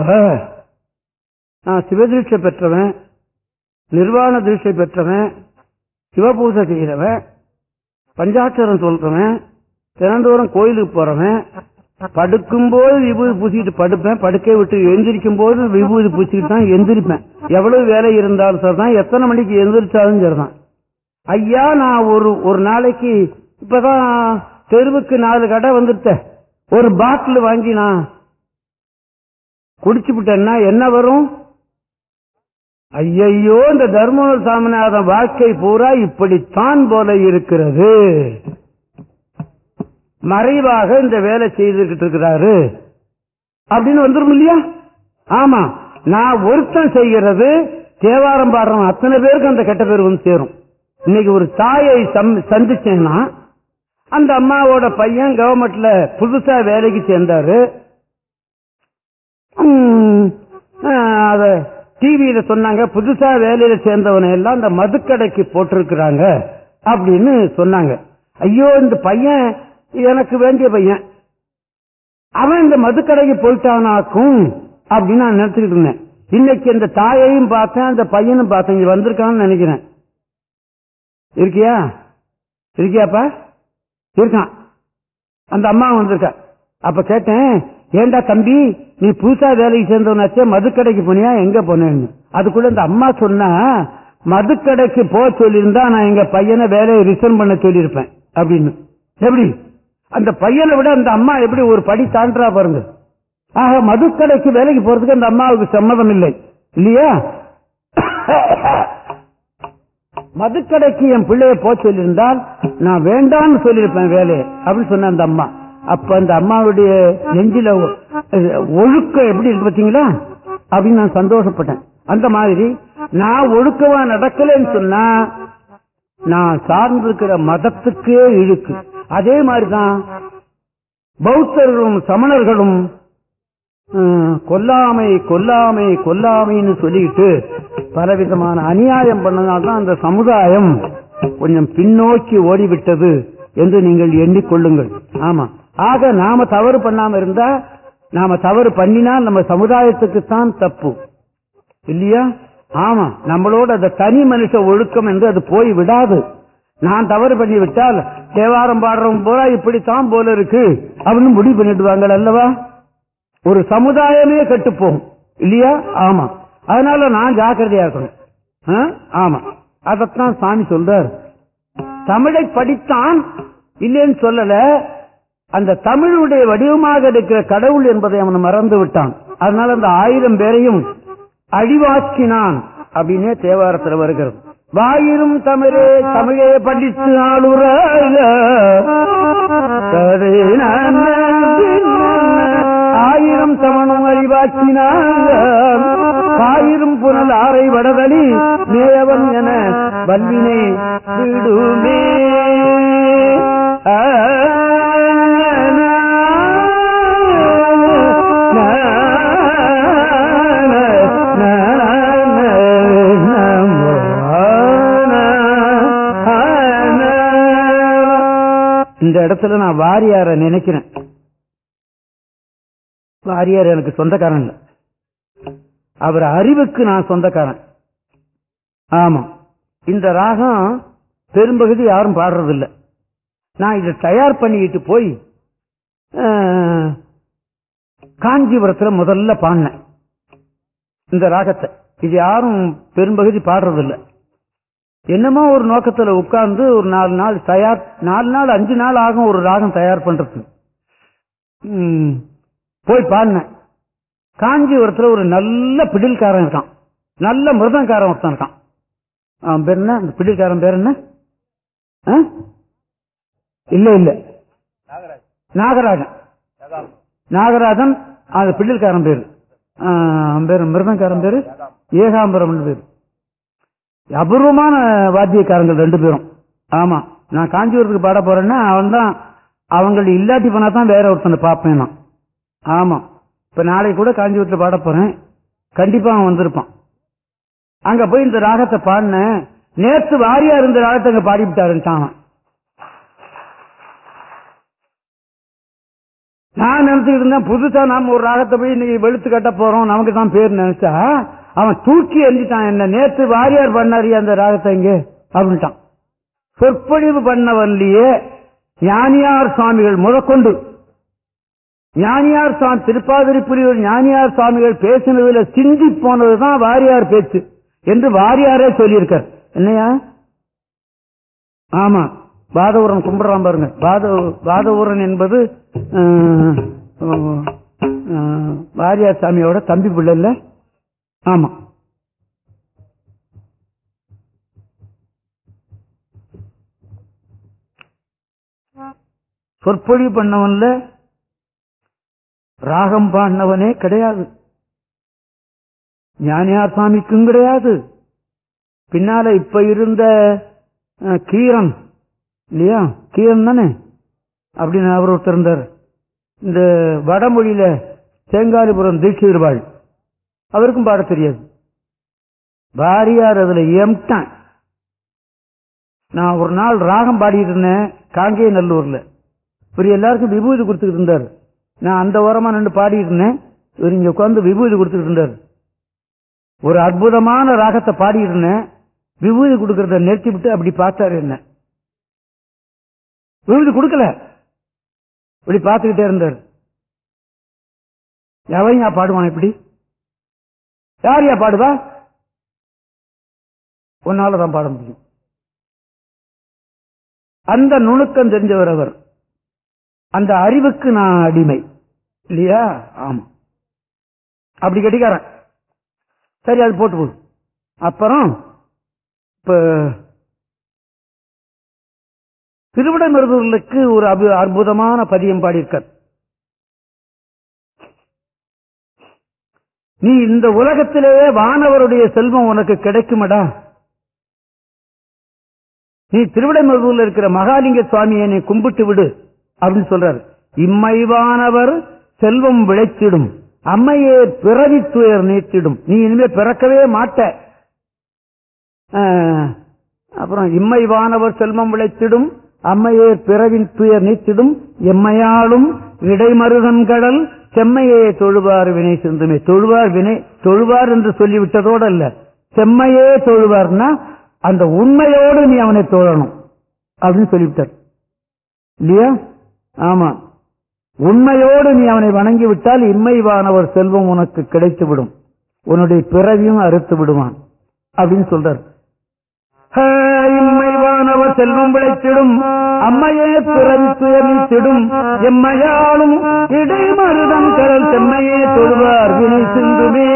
இப்ப நான் சிவதீட்சை பெற்றவன் நிர்வாண தீட்சை பெற்றவன் சிவபூசை செய்கிறவன் பஞ்சாட்சரம் சொல்றவன் தினந்தோறும் கோயிலுக்கு போறவன் படுக்கும்போது விபூதி பூசிட்டு படுப்பேன் படுக்கை விட்டு எந்திரிக்கும் போது விபூதி பூசிக்கிட்டு தான் எந்திரிப்பேன் எவ்வளவு வேலை இருந்தாலும் சரிதான் எத்தனை மணிக்கு எந்திரிச்சாலும் சரிதான். ஐயா நான் ஒரு ஒரு நாளைக்கு இப்பதான் தெருவுக்கு நாலு கடை வந்துட்டேன். ஒரு பாட்டில் வாங்கி நான் குடிச்சு விட்டேன்னா என்ன வரும்? ஐயையோ இந்த தர்மபுர சாமிநாதன் வாழ்க்கை பூரா இப்படித்தான் போல இருக்கிறது. மறைவாக இந்த வேலை செய்துகிட்டு இருக்கிறாரு. அப்படின்னு வந்துரும் இல்லையா? ஆமா. நான் ஒருத்தன் செய்கிறது தேவாரம் பாடுறோம் அத்தனை பேருக்கு அந்த கெட்ட பேர் வந்து சேரும். இன்னைக்கு ஒரு தாயை சந்திச்சேன்னா அந்த அம்மாவோட பையன் கவர்மெண்ட்ல புதுசா வேலைக்கு சேர்ந்தாரு. அத டிவியில சொன்னாங்க. புதுசா வேலையில சேர்ந்தவனை எல்லாம் அந்த மதுக்கடைக்கு போட்டிருக்கிறாங்க அப்படின்னு சொன்னாங்க. ஐயோ இந்த பையன் எனக்கு வேண்டிய பையன். அவன் இந்த மதுக்கடைக்கு போயிட்டானாக்கும் அப்படின்னு நான் நினைச்சுக்கிட்டு இருந்தேன். இன்னைக்கு இந்த தாயையும் பார்த்தேன் அந்த பையனும் பார்த்தேன். இங்க வந்திருக்கான்னு நினைக்கிறேன். இருக்கியா? இருக்கியாப்பா? இருக்கான். அந்த அம்மா வந்திருக்கா. அப்ப கேட்டேன் ஏண்டா தம்பி நீ புதுசா வேலைக்கு சேர்ந்தவனாச்சே மதுக்கடைக்கு போனியா? எங்க போனேன்னு. அதுக்குள்ள இந்த அம்மா சொன்னா மதுக்கடைக்கு போக சொல்லியிருந்தா நான் எங்க பையனை வேலையை ரிசர்வ் பண்ண சொல்லியிருப்பேன் அப்படின்னு. எப்படி? அந்த பையனை விட அந்த அம்மா எப்படி ஒரு படி தாண்டா பாருங்க. ஆக மதுக்கடைக்கு வேலைக்கு போறதுக்கு அந்த அம்மாவுக்கு சம்மதம் இல்லை இல்லையா? மதுக்கடைக்கு என் பிள்ளைய போக சொல்லியிருந்தால் நான் வேண்டாம்னு சொல்லியிருப்பேன் வேலையை அப்படின்னு சொன்ன அந்த அம்மா. அப்ப அந்த அம்மாவுடைய நெஞ்சில ஒழுக்கம் எப்படி இருக்கு பாத்தீங்களா? அப்படின்னு நான் சந்தோஷப்பட்டேன். அந்த மாதிரி நான் ஒழுக்கமா நடக்கலைன்னு சொன்னா நான் சார்ந்திருக்கிற மதத்துக்கே இழுக்கு. அதே மாதிரிதான் பௌத்தர்களும் சமணர்களும் கொல்லாமை கொல்லாமை கொல்லாமைன்னு சொல்லிட்டு பலவிதமான அநியாயம் பண்ணனால்தான் அந்த சமுதாயம் கொஞ்சம் பின்னோக்கி ஓடிவிட்டது என்று நீங்கள் எண்ணிக்கொள்ளுங்கள். ஆமா. ஆக நாம தவறு பண்ணாம இருந்தா நாம தவறு பண்ணினா நம்ம சமுதாயத்துக்குத்தான் தப்பு. இல்லையா? ஆமா நம்மளோட அந்த தனி மனுஷ ஒழுக்கம் என்று அது போய் விடாது. நான் தவறு பண்ணி விட்டால் தேவாரம் பாடுறவங்க போல இப்படித்தான் போல இருக்கு. அப்படின்னு முடிவு பண்ணிடுவாங்க அல்லவா? ஒரு சமுதாயமே கட்டுப்போம் இல்லையா? ஆமா. அதனால நான் ஜாக்கிரதையா இருக்கணும். ஆமா. அதத்தான் சாமி சொல்றார். தமிழை படித்தான் இல்லைன்னு சொல்லல. அந்த தமிழுடைய வடிவமாக இருக்கிற கடவுள் என்பதை அவன் மறந்து விட்டான். அதனால அந்த ஆயிரம் பேரையும் அழிவாக்கினான் அப்படின்னே தேவாரத்தில் வருகிறது. வாயிரும் தமிழே தமிழே படித்து ஆளுற ஆயிரம் தமணும் அறிவாக்கினாங்க ஆயிரம் புனல் ஆரை வடதளி மேயவன் என வல்வினை விடுமே. இந்த இடத்துல நான் வாரியார நினைக்கிறேன். வாரியார் எனக்கு சொந்தக்காரன் அவர் அறிவுக்கு நான் சொந்தக்காரன். ஆமா இந்த ராகம் பெரும்பகுதி யாரும் பாடுறதில்லை. நான் இதை தயார் பண்ணிக்கிட்டு போய் காஞ்சிபுரத்தில் முதல்ல பாடினேன். இந்த ராகத்தை. இது யாரும் பெரும்பகுதி பாடுறதில்ல. என்னமோ ஒரு நோக்கத்துல உட்கார்ந்து ஒரு நாலு நாள் தயார் நாலு நாள் அஞ்சு நாள் ஆகும் ஒரு ராகம் தயார் பண்றது. போய் பாடினேன் காஞ்சிபுரத்துல ஒரு நல்ல பிடில்காரன் இருக்கான். நல்ல மிருதங்காரன் ஒருத்தன் இருக்கான். அவன் பேர் என்ன? அந்த பிடில்காரன் பேர் என்ன? ஆ? இல்ல இல்ல. நாகராஜன். நாகராஜன் அந்த பிடில்காரன் பேரு. அவன் பேரு மிருதங்காரன் பேரு. ஏகாம்பரம் பேரு. அபூர்வமான வாத்தியக்காரங்கள் ரெண்டு பேரும். ஆமா. நான் காஞ்சிபுரத்துக்கு பாட போறேன்னா அவன் தான் அவங்க இல்லாட்டி போனா தான் வேற ஒருத்தனை பார்ப்பேன். நான் ஆமா. இப்ப நாளைக்கு கூட காஞ்சிபுரத்துல பாட போறேன். கண்டிப்பா அவன் வந்திருப்பான். அங்க போய் இந்த ராகத்தை பாடினேன் நேத்து வாரியார் இந்த ராகத்தை அங்க பாடிவிட்டாருன்ட்டான் அவன் நான் நினைச்சுக்கிட்டு இருந்தேன் புதுசா நாம ஒரு ராகத்தை போய் இன்னைக்கு வெளுத்து கட்ட போறோம். நமக்கு தான் பேர் நினைச்சா அவன் தூக்கி எரிஞ்சிட்டான் என்ன நேற்று வாரியார் பண்ணாரு அந்த ராகத்தை இங்கே? அப்படின்ட்டான். சொற்பொழிவு பண்ணவன்லயே ஞானியார் சுவாமிகள் முதற்கொண்டு. ஞானியார் சுவாமி திருப்பாதிரிப்புரியூர் ஞானியார் சுவாமிகள் பேசினதுல சிந்தி போனதுதான் வாரியார் பேச்சு என்று வாரியாரே சொல்லியிருக்கார். என்னையா? ஆமா பாதவூரன் கும்பிடுறான் பாருங்க. பாத பாதவூரன் என்பது வாரியார் சாமியோட தம்பி பிள்ளை ஆமா. சொற்பொழிவு பண்ணவன்ல ராகம் பாடினவனே கிடையாது. ஞானியார் சாமிக்கும் கிடையாது. பின்னால இப்ப இருந்த கீரன் இல்லையா? கீரன் தானே? அப்படின்னு அவர் ஒருத்தர் இருந்தார். இந்த வடமொழியில தேங்காலிபுரம் தீட்சிதர்வாள் அவருக்கும் பாட தெரியாது. பாரியார் அதுல எம்டான் நான் ஒரு நாள் ராகம் பாடிட்டு இருந்தேன் காங்கே நல்லூர்ல இவர் எல்லாருக்கும் விபூதி கொடுத்துக்கிட்டு இருந்தார். நான் அந்த ஓரமா நின்று பாடிட்டு இருந்தேன் இவர் இங்க உட்காந்து விபூதி கொடுத்துக்கிட்டு இருந்தார். ஒரு அற்புதமான ராகத்தை பாடிட்டு இருந்தேன் விபூதி கொடுக்கறத நிறுத்தி விட்டு அப்படி பார்த்தாரு என்ன. விபூதி கொடுக்கல. இப்படி பார்த்துக்கிட்டே இருந்தார். எவன் பாடுவான் இப்படி? யார் பாடுவா? உன்னால தான் பாட முடியும். அந்த நுணுக்கம் தெரிஞ்சவர் அவர். அந்த அறிவுக்கு நான் அடிமை. இல்லையா? ஆமா. அப்படி கட்டிக்காரன். சரி அது போட்டு போகுது அப்புறம் இப்ப திருவிடமருதூர்களுக்கு ஒரு அபு- அற்புதமான பதியம் பாடியிருக்கார். நீ இந்த உலகத்திலேயே வானவருடைய செல்வம் உனக்கு கிடைக்குமடா? நீ திருவிடமருதூர்ல இருக்கிற மகாலிங்க சுவாமியை நீ கும்பிட்டு விடு அப்படின்னு சொல்றாரு. இம்மைவானவர் செல்வம் விளைத்திடும் அம்மையே பிறவி துயர் நீத்திடும். நீ இனிமே பிறக்கவே மாட்ட. ஆஹ், அப்புறம் இம்மைவானவர் செல்வம் விளைத்திடும் அம்மையே பிறவின் துயர் நீத்திடும் எம்மையாலும் இடைமருகன்கடல் செம்மையே தொழுவார் வினை சிந்துமே. தொழுவார் வினை தொழுவார் என்று சொல்லிவிட்டதோடு அல்ல செம்மையே தொழுவார்னா அந்த உண்மையோடு நீ அவனை தொழணும். அப்படின்னு சொல்லிவிட்டார். இல்லையா? ஆமா. உண்மையோடு நீ அவனை வணங்கி விட்டால் இம்மைவானவர் செல்வம் உனக்கு கிடைத்துவிடும். உன்னுடைய பிறவியும் அறுத்து விடுவான். அப்படின்னு சொல்றார். இம்மைவானவர் செல்வம் விளைத்திடும். அம்மையே பிறவி துயர் எம்மையாலும் இடைமருதம் கடல் செம்மையே தொழுவார் வினை சிந்துமே.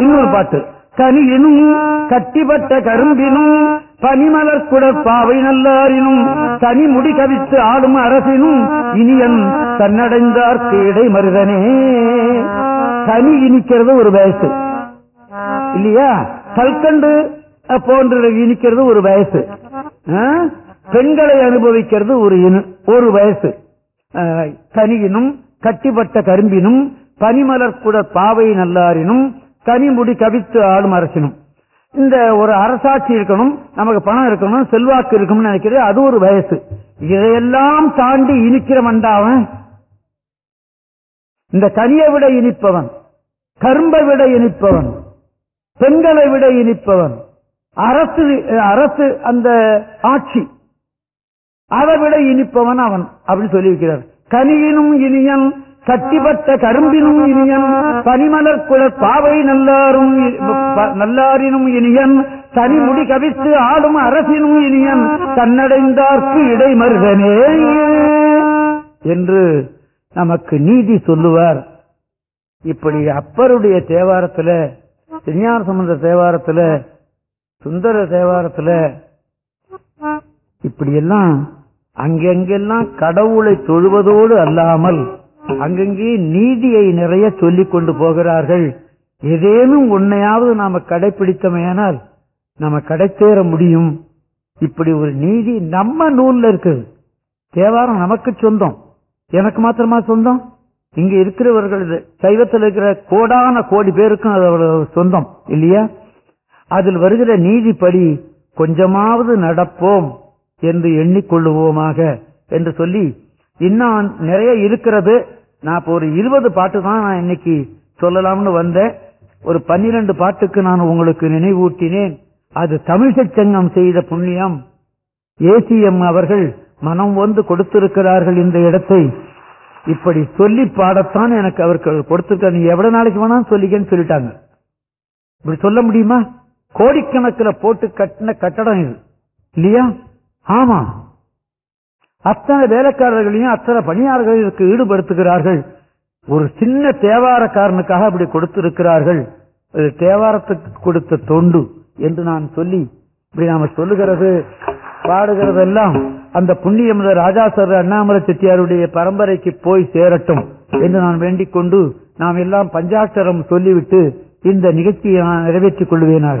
இன்னொரு பாட்டு. கனியினும் கட்டிப்பட்ட கரும்பினும் பனிமலர் குடப்பாவை நல்லாரினும் தனி முடி கவித்து ஆளும் அரசினும் இனியன் தன்னடைந்தார்க்கு இடைமருதனே கனி இனிக்கிறது ஒரு வயசு. இல்லையா? கல்கண்டு போன்ற இனிக்கிறது ஒரு வயசு. பெண்களை அனுபவிக்கிறது ஒரு இனு- ஒரு வயசு. கனியினும் கட்டிப்பட்ட கரும்பினும் பனிமலர் கூட பாவை நல்லாரினும் கனிமுடி கவித்து ஆளும் அரசினும். இந்த ஒரு அரசாட்சி இருக்கணும் நமக்கு பணம் இருக்கணும் செல்வாக்கு இருக்கணும்னு நினைக்கிறது அது ஒரு வயசு. இதையெல்லாம் தாண்டி இனிக்கிறவன்டா அவன். இந்த கனியை விட இனிப்பவன் கரும்பை விட இனிப்பவன் பெண்களை விட இனிப்பவன். அரசு அரசு அந்த ஆட்சி. அதை விட இனிப்பவன் அவன் அப்படின்னு சொல்லி கனியினும் இனியன் கட்டிப்பட்ட கரும்பினும் இனியன் பனிமலர் குல பாவை நல்லாரும் நல்லாரினும் இனியன் தனிமுடி கவித்து ஆடும் அரசினும் இனியன் தன்னடைந்தார்க்கு இடைமருகனே என்று நமக்கு நீதி சொல்லுவார். இப்படி அப்பருடைய தேவாரத்தில் திருஞான சம்பந்த தேவாரத்தில் சுந்தர தேவாரத்தில் இப்படி எல்லாம் அங்கெங்கெல்லாம் கடவுளை தொழுவதோடு அல்லாமல் அங்கங்கே நீதியை நிறைய சொல்லிக் கொண்டு போகிறார்கள். ஏதேனும் உன்னையாவது நாம கடைபிடித்தமையானால் நம்ம கடைத்தேற முடியும். இப்படி ஒரு நீதி நம்ம நூல்ல இருக்குது. தேவாரம் நமக்கு சொந்தம். எனக்கு மாத்திரமா சொந்தம்? இங்க இருக்கிறவர்கள் சைவத்தில் இருக்கிற கோடான கோடி பேருக்கும் அது சொந்தம் இல்லையா? அதில் வருகிற நீதிப்படி கொஞ்சமாவது நடப்போம். என்று எண்ணிக்கொள்ளுவோமாக என்று சொல்லி இன்னும் நிறைய இருக்கிறது. நான் இப்ப ஒரு இருபது பாட்டு தான் நான் இன்னைக்கு சொல்லலாம்னு வந்தேன். ஒரு பன்னிரண்டு பாட்டுக்கு நான் உங்களுக்கு நினைவூட்டினேன். அது தமிழ்ச்சச் சங்கம் செய்த புண்ணியம். ஏசிஎம் அவர்கள் மனம் வந்து கொடுத்திருக்கிறார்கள் இந்த இடத்தை. இப்படி சொல்லி பாடத்தான் எனக்கு அவர்கள் கொடுத்திருக்க நீ எவ்வளவு நாளைக்கு வேணாலும் சொல்லிக்கன்னு சொல்லிட்டாங்க. இப்படி சொல்ல முடியுமா? கோடிக்கணக்கில் போட்டு கட்டின கட்டடம் இது. இல்லையா? ஆமா. அத்தனை வேலைக்காரர்களையும் அத்தனை பணியாளர்களுக்கு ஈடுபடுத்துகிறார்கள். ஒரு சின்ன தேவாரக்காரனுக்காக அப்படி கொடுத்திருக்கிறார்கள். இது தேவாரத்துக்கு கொடுத்த தொண்டு என்று நான் சொல்லி இப்படி நாம சொல்லுகிறது பாடுகிறதெல்லாம் அந்த புண்ணியம் ராஜாசர் அண்ணாமலை செட்டியாருடைய பரம்பரைக்கு போய் சேரட்டும் என்று நான் வேண்டிக் கொண்டு நாம் எல்லாம் பஞ்சாட்சரம் சொல்லிவிட்டு இந்த நிகழ்ச்சியை நான் நிறைவேற்றிக் கொள்வேனாக.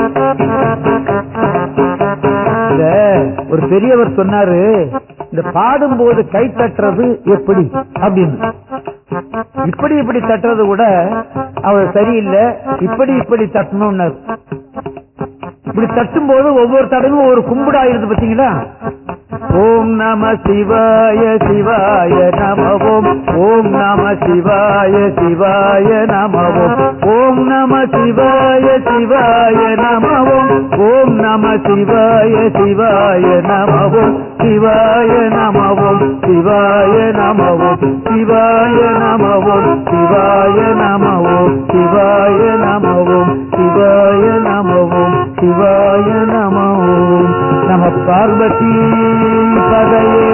ஒரு பெரியவர் சொன்னாரு இந்த பாடும்போது கை தட்டுறது எப்படி அப்படின்னு. இப்படி இப்படி தட்டுறது கூட அவர் சரியில்லை இப்படி இப்படி தட்டணும்னு இப்படி தட்டும் போது ஒவ்வொரு தடவையும் ஒரு கும்பிடா இருந்து பாத்தீங்களா ஓம் நம சிவாய சிவாய நமவோம். ஓம் நம சிவாய சிவாய நமவோம். ஓம் நம சிவாய சிவாய நமவோம். ஓம் நம சிவாய சிவாய நமவோம். சிவாய நமவோம் சிவாய நமவோம். சிவாய நமவோம் சிவாய நமவோம். சிவாய நமவோம் சிவாய நமவோம். சிவாய நமோ நம பார்வதி பதையே.